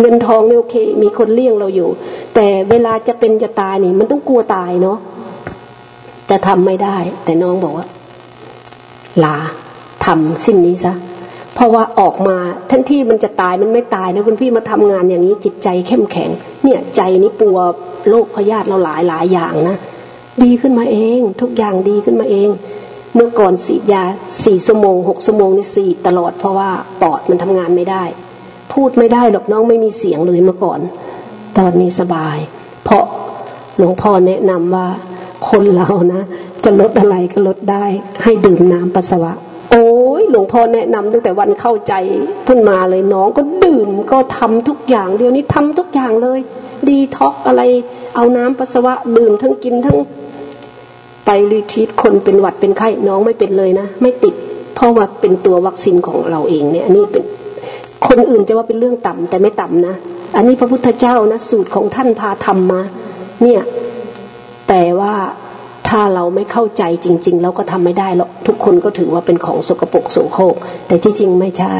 เงินทองนี่โอเค มีคนเลี้ยงเราอยู่ แต่เวลาจะเป็นจะตายนี่มันต้องกลัวตายเนาะแต่ทำไม่ได้ แต่น้องบอกว่าลาทำสิ้นนี้ซะ เพราะว่าออกมาทันที่มันจะตายมันไม่ตายนะคุณพี่มาทำงานอย่างนี้จิตใจเข้มแข็ง เนี่ยใจนี้ปัวโรคพยาธิเราหลายหลายอย่างนะดีขึ้นมาเอง ทุกอย่างดีขึ้นมาเอง เมื่อก่อนสีดยาสี่ชั่วโมงหกชั่วโมงนี่สีตลอดเพราะว่าปอดมันทำงานไม่ได้ พูดไม่ได้หรอกน้องไม่มีเสียงเลยเมื่อก่อน ตอนนี้สบาย เพราะหลวงพ่อแนะนำว่าคนเรานะ จะลดอะไรก็ลดได้ ให้ดื่มน้ำปัสสาวะ หลวงพ่อแนะนำตั้งแต่วันเข้าใจพุ่นมาเลยน้องก็ดื่มก็ทำทุกอย่างเดี๋ยวนี้ทำทุกอย่างเลย ดีท็อกอะไร เอาน้ำปัสสาวะดื่มทั้งกินทั้งไปรีทีตคนเป็นหวัดเป็นไข้น้องไม่เป็นเลยนะ ไม่ติด เพราะว่าเป็นตัววัคซีนของเราเองเนี่ยนนี้เป็นคนอื่นจะว่าเป็นเรื่องต่ำแต่ไม่ต่ำนะ อันนี้พระพุทธเจ้านะสูตรของท่านพาทำมา เนี่ย แต่ว่า ถ้าเราไม่เข้าใจจริง ๆ เราก็ทำไม่ได้หรอกทุกคนก็ถือว่าเป็นของสกปรกโสโครกแต่จริง ๆ ไม่ใช่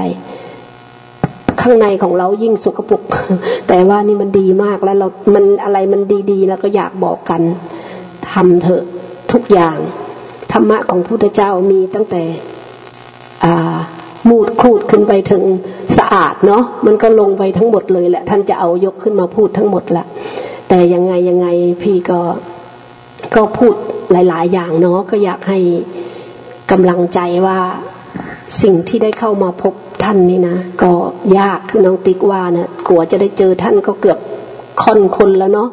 ข้างในของเรายิ่งสกปรกแต่ว่านี่มันดีมากแล้วเรามันอะไรมันดีๆ แล้วก็อยากบอกกันทำเถอะทุกอย่างธรรมะของพุทธเจ้ามีตั้งแต่มูดคูดขึ้นไปถึงสะอาดเนาะมันก็ลงไปทั้งหมดเลยแหละ ท่านจะเอายกขึ้นมาพูดทั้งหมดละแต่ยังไงยังไงพี่ก็ก็พูด หลาย ๆ อย่างเนาะก็อยากให้กำลังใจว่าสิ่งที่ได้เข้ามาพบท่านนี่นะก็ยากคือน้องติ๊กว่านะกลัวจะได้เจอท่านก็เกือบค่อนคนแล้วเนาะ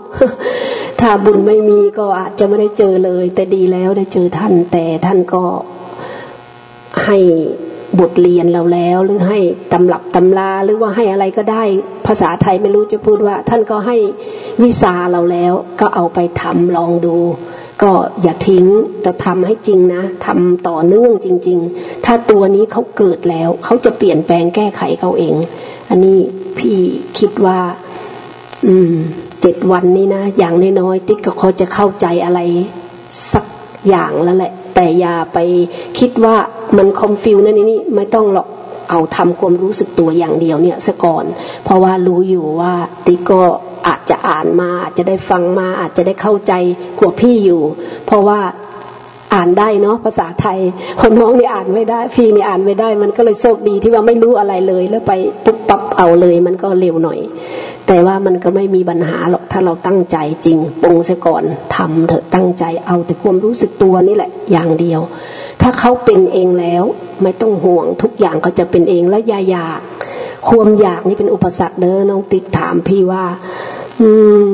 ถ้าบุญไม่มีก็อาจจะไม่ได้เจอเลย แต่ดีแล้วได้เจอท่าน แต่ท่านก็ให้บทเรียนเราแล้ว หรือให้ตำรับตำราหรือว่าให้อะไรก็ได้ภาษาไทยไม่รู้จะพูดว่า ท่านก็ให้วิสาเราแล้ว ก็เอาไปทำลองดู ก็อย่าทิ้งแต่ทำให้จริงนะทำต่อเนื่องจริง ๆ ถ้าตัวนี้เขาเกิดแล้ว เขาจะเปลี่ยนแปลงแก้ไขเขาเอง อันนี้พี่คิดว่า อืมเจ็ดวันนี้นะ อย่างน้อยๆติ๊กก็เขาจะเข้าใจอะไร สักอย่างแล้วแหละ แต่อย่าไปคิดว่ามันคอมฟิวนั่นนี่ไม่ต้องหรอกเอาทำความรู้สึกตัวอย่างเดียวเนี่ยซะก่อน เพราะว่ารู้อยู่ว่าติ๊กก็ อาจจะอ่านมาอาจจะได้ฟังมาอาจจะได้เข้าใจหัวพี่อยู่ เพราะว่าอ่านได้เนาะภาษาไทยคนน้องนี่อ่านไม่ได้ พี่นี่อ่านไม่ได้ มันก็เลยโชคดีที่ว่าไม่รู้อะไรเลย แล้วไปปุ๊บปั๊บเอาเลย มันก็เร็วหน่อย แต่ว่ามันก็ไม่มีปัญหาหรอกถ้าเราตั้งใจจริงปงเสียก่อนทำเถอะตั้งใจเอาแต่ความรู้สึกตัวนี่แหละอย่างเดียว ถ้าเขาเป็นเองแล้ว ไม่ต้องห่วงทุกอย่างเขาจะเป็นเองแล้วยายาก ความอยากนี่เป็นอุปสรรคเด้อน้องติ๊กถามพี่ว่า อื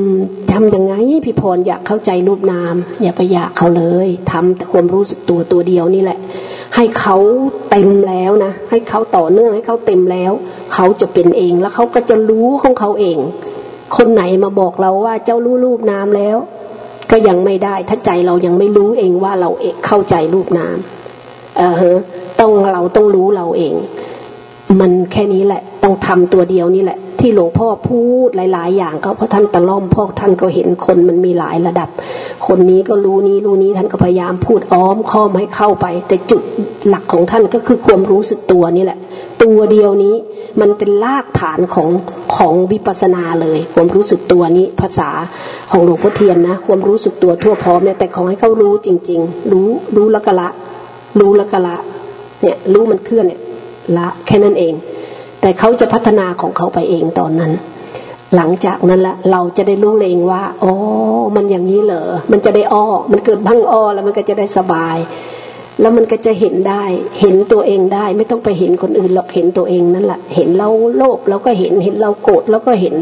มทำยังไงพี่พรอยากเข้าใจรูปนาม อย่าไปอยากเขาเลยทำแต่ความรู้สึกตัวตัวเดียวนี่แหละ ให้เขาเต็มแล้วนะให้เขาต่อเนื่องให้เขาเต็มแล้ว เขาจะเป็นเองแล้วเขาก็จะรู้ของเขาเอง คนไหนมาบอกเราว่าเจ้ารู้รูปนามแล้ว ก็ยังไม่ได้ ถ้าใจเรายังไม่รู้เองว่าเราเองเข้าใจรูปนามเออฮะต้องเราต้องรู้เราเอง มันแค่นี้แหละต้องทำตัวเดียวนี่แหละทที่หลวงพ่อพูดหลาย ๆ อย่างก็เพราะท่านตะล่อมพ่อท่านก็เห็นคนมันมีหลายระดับ คนนี้ก็รู้นี้รู้นี้ท่านก็พยายามพูดอ้อมค้อมให้เข้าไป แต่จุดหลักของท่านก็คือความรู้สึกตัวนี่แหละ ตัวเดียวนี้มันเป็นรากฐานของของวิปัสสนาเลย ความรู้สึกตัวนี้ภาษาของหลวงพ่อเทียนนะ ความรู้สึกตัวทั่วพร้อมเนี่ยแต่ขอให้เขารู้จริง ๆ รู้รู้ละกะละ รู้ละกะละเนี่ยรู้มันเคลื่อนเนี่ย ละแค่นั้นเอง แต่เขาจะพัฒนาของเขาไปเองตอนนั้น หลังจากนั้นละเราจะได้รู้เองว่าอ๋อมันอย่างนี้เหรอมันจะได้อ้อมันเกิดบ้างอ้อแล้วมันก็จะได้สบาย แล้วมันก็จะเห็นได้ เห็นตัวเองได้ ไม่ต้องไปเห็นคนอื่นหรอกเห็นตัวเองนั่นแหละเห็นเราโลภเราก็เห็นเห็นเราโกรธเราก็เห็น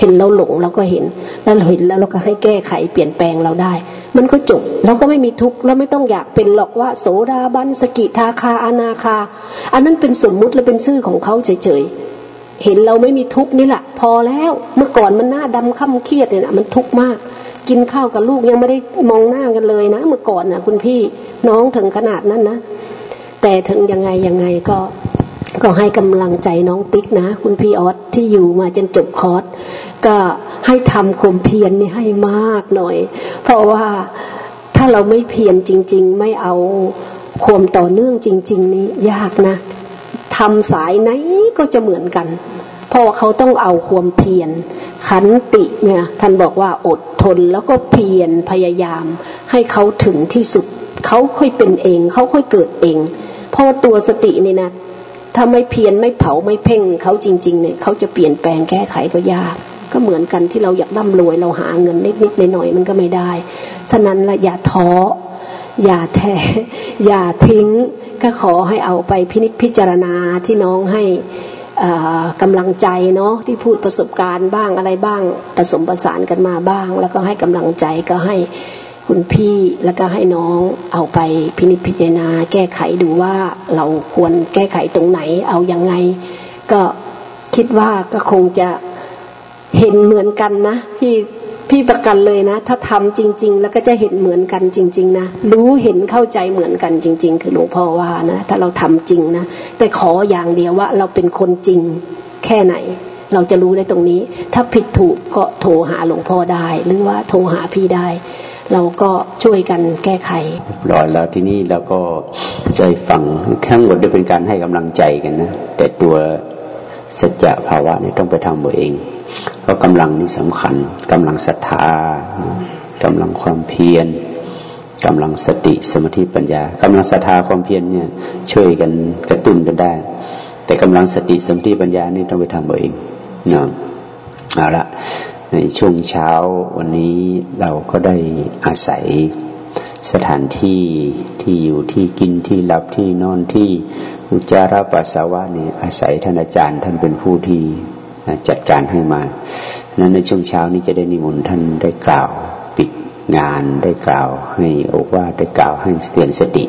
เห็นเราหลงเราก็เห็น แล้วเราเห็นแล้วเราก็ให้แก้ไขเปลี่ยนแปลงเราได้ มันก็จบเราก็ไม่มีทุกข์แล้วไม่ต้องอยากเป็นหรอกว่า โสดาบันสกิทาคาอนาคา อันนั้นเป็นสมมุติและเป็นชื่อของเขาเฉยๆเห็นเราไม่มีทุกข์นี่แหละพอแล้วเมื่อก่อนมันหน้าดำค่ำเครียดเนี่ยนะมันทุกข์มาก กินข้าวกับลูกยังไม่ได้มองหน้ากันเลยนะ เมื่อก่อนนะคุณพี่น้องถึงขนาดนั้นนะ แต่ถึงยังไงยังไงก็ก็ให้กำลังใจน้องติ๊กนะ คุณพี่ออสที่อยู่มาจนจบคอร์สก็ให้ทำความเพียรนี่ให้มากหน่อย เพราะว่าถ้าเราไม่เพียรจริง ๆ ไม่เอาความต่อเนื่องจริง ๆ นี่ยากนะทำสายไหนก็จะเหมือนกัน เพราะเขาต้องเอาความเพียรขันติเนี่ยท่านบอกว่าอดทนแล้วก็เพียรพยายาม ให้เขาถึงที่สุด เขาค่อยเป็นเอง เขาค่อยเกิดเองเพราะตัวสตินี่นะถ้าไม่เพียรไม่เผาไม่เพ่งเขาจริง ๆเนี่ยเขาจะเปลี่ยนแปลงแก้ไขก็ยาก ก็เหมือนกันที่เราอยากร่ำรวยเราหาเงินนิดๆหน่อยๆมันก็ไม่ได้ฉะนั้นละอย่าท้ออย่าแท้อย่าทิ้ง ก็ขอให้เอาไปพินิจพิจารณาที่น้องให้ กำลังใจเนาะที่พูดประสบการณ์บ้างอะไรบ้างผสมประสานกันมาบ้าง แล้วก็ให้กำลังใจก็ให้คุณพี่แล้วก็ให้น้องเอาไปพินิจพิจารณา แก้ไขดูว่าเราควรแก้ไขตรงไหนเอาอยัางไง ก็คิดว่าก็คงจะเห็นเหมือนกันนะที่ พี่ประกันเลยนะ ถ้าทำจริง ๆ แล้วก็จะเห็นเหมือนกันจริง ๆ นะ รู้เห็นเข้าใจเหมือนกันจริง ๆ คือหลวงพ่อว่านะถ้าเราทำจริงนะแต่ขออย่างเดียวว่าเราเป็นคนจริงแค่ไหน เราจะรู้ได้ตรงนี้ ถ้าผิดถูกก็โทรหาหลวงพ่อได้ หรือว่าโทรหาพี่ได้ เราก็ช่วยกันแก้ไขรอยแล้วที่นี่เราก็ใจฟังทั้งหมดด้วยเป็นการให้กำลังใจกันนะแต่ตัวสัจจะภาวะนี่ต้องไปทำตัวเอง เพราะกำลังนี่สำคัญกำลังศรัทธากำลังความเพียรกำลังสติสมาธิปัญญากำลังศรัทธาความเพียรเนี่ยช่วยกันกระตุ้นกันได้ แต่กำลังสติสมาธิปัญญานี่ต้องไปทำตัวเองเนาะเอาละในช่วงเช้าวันนี้เราก็ได้อาศัยสถานที่ที่อยู่ที่กินที่หลับที่นอนที่อุจาระปัสสาวะนี่อาศัยท่านอาจารย์ท่านเป็นผู้ที่ จัดการให้มานั้นในช่วงเช้านี้จะได้นิมนต์ท่านได้กล่าว ปิดงานได้กล่าว ให้โอวาได้กล่าวให้เตือนสติ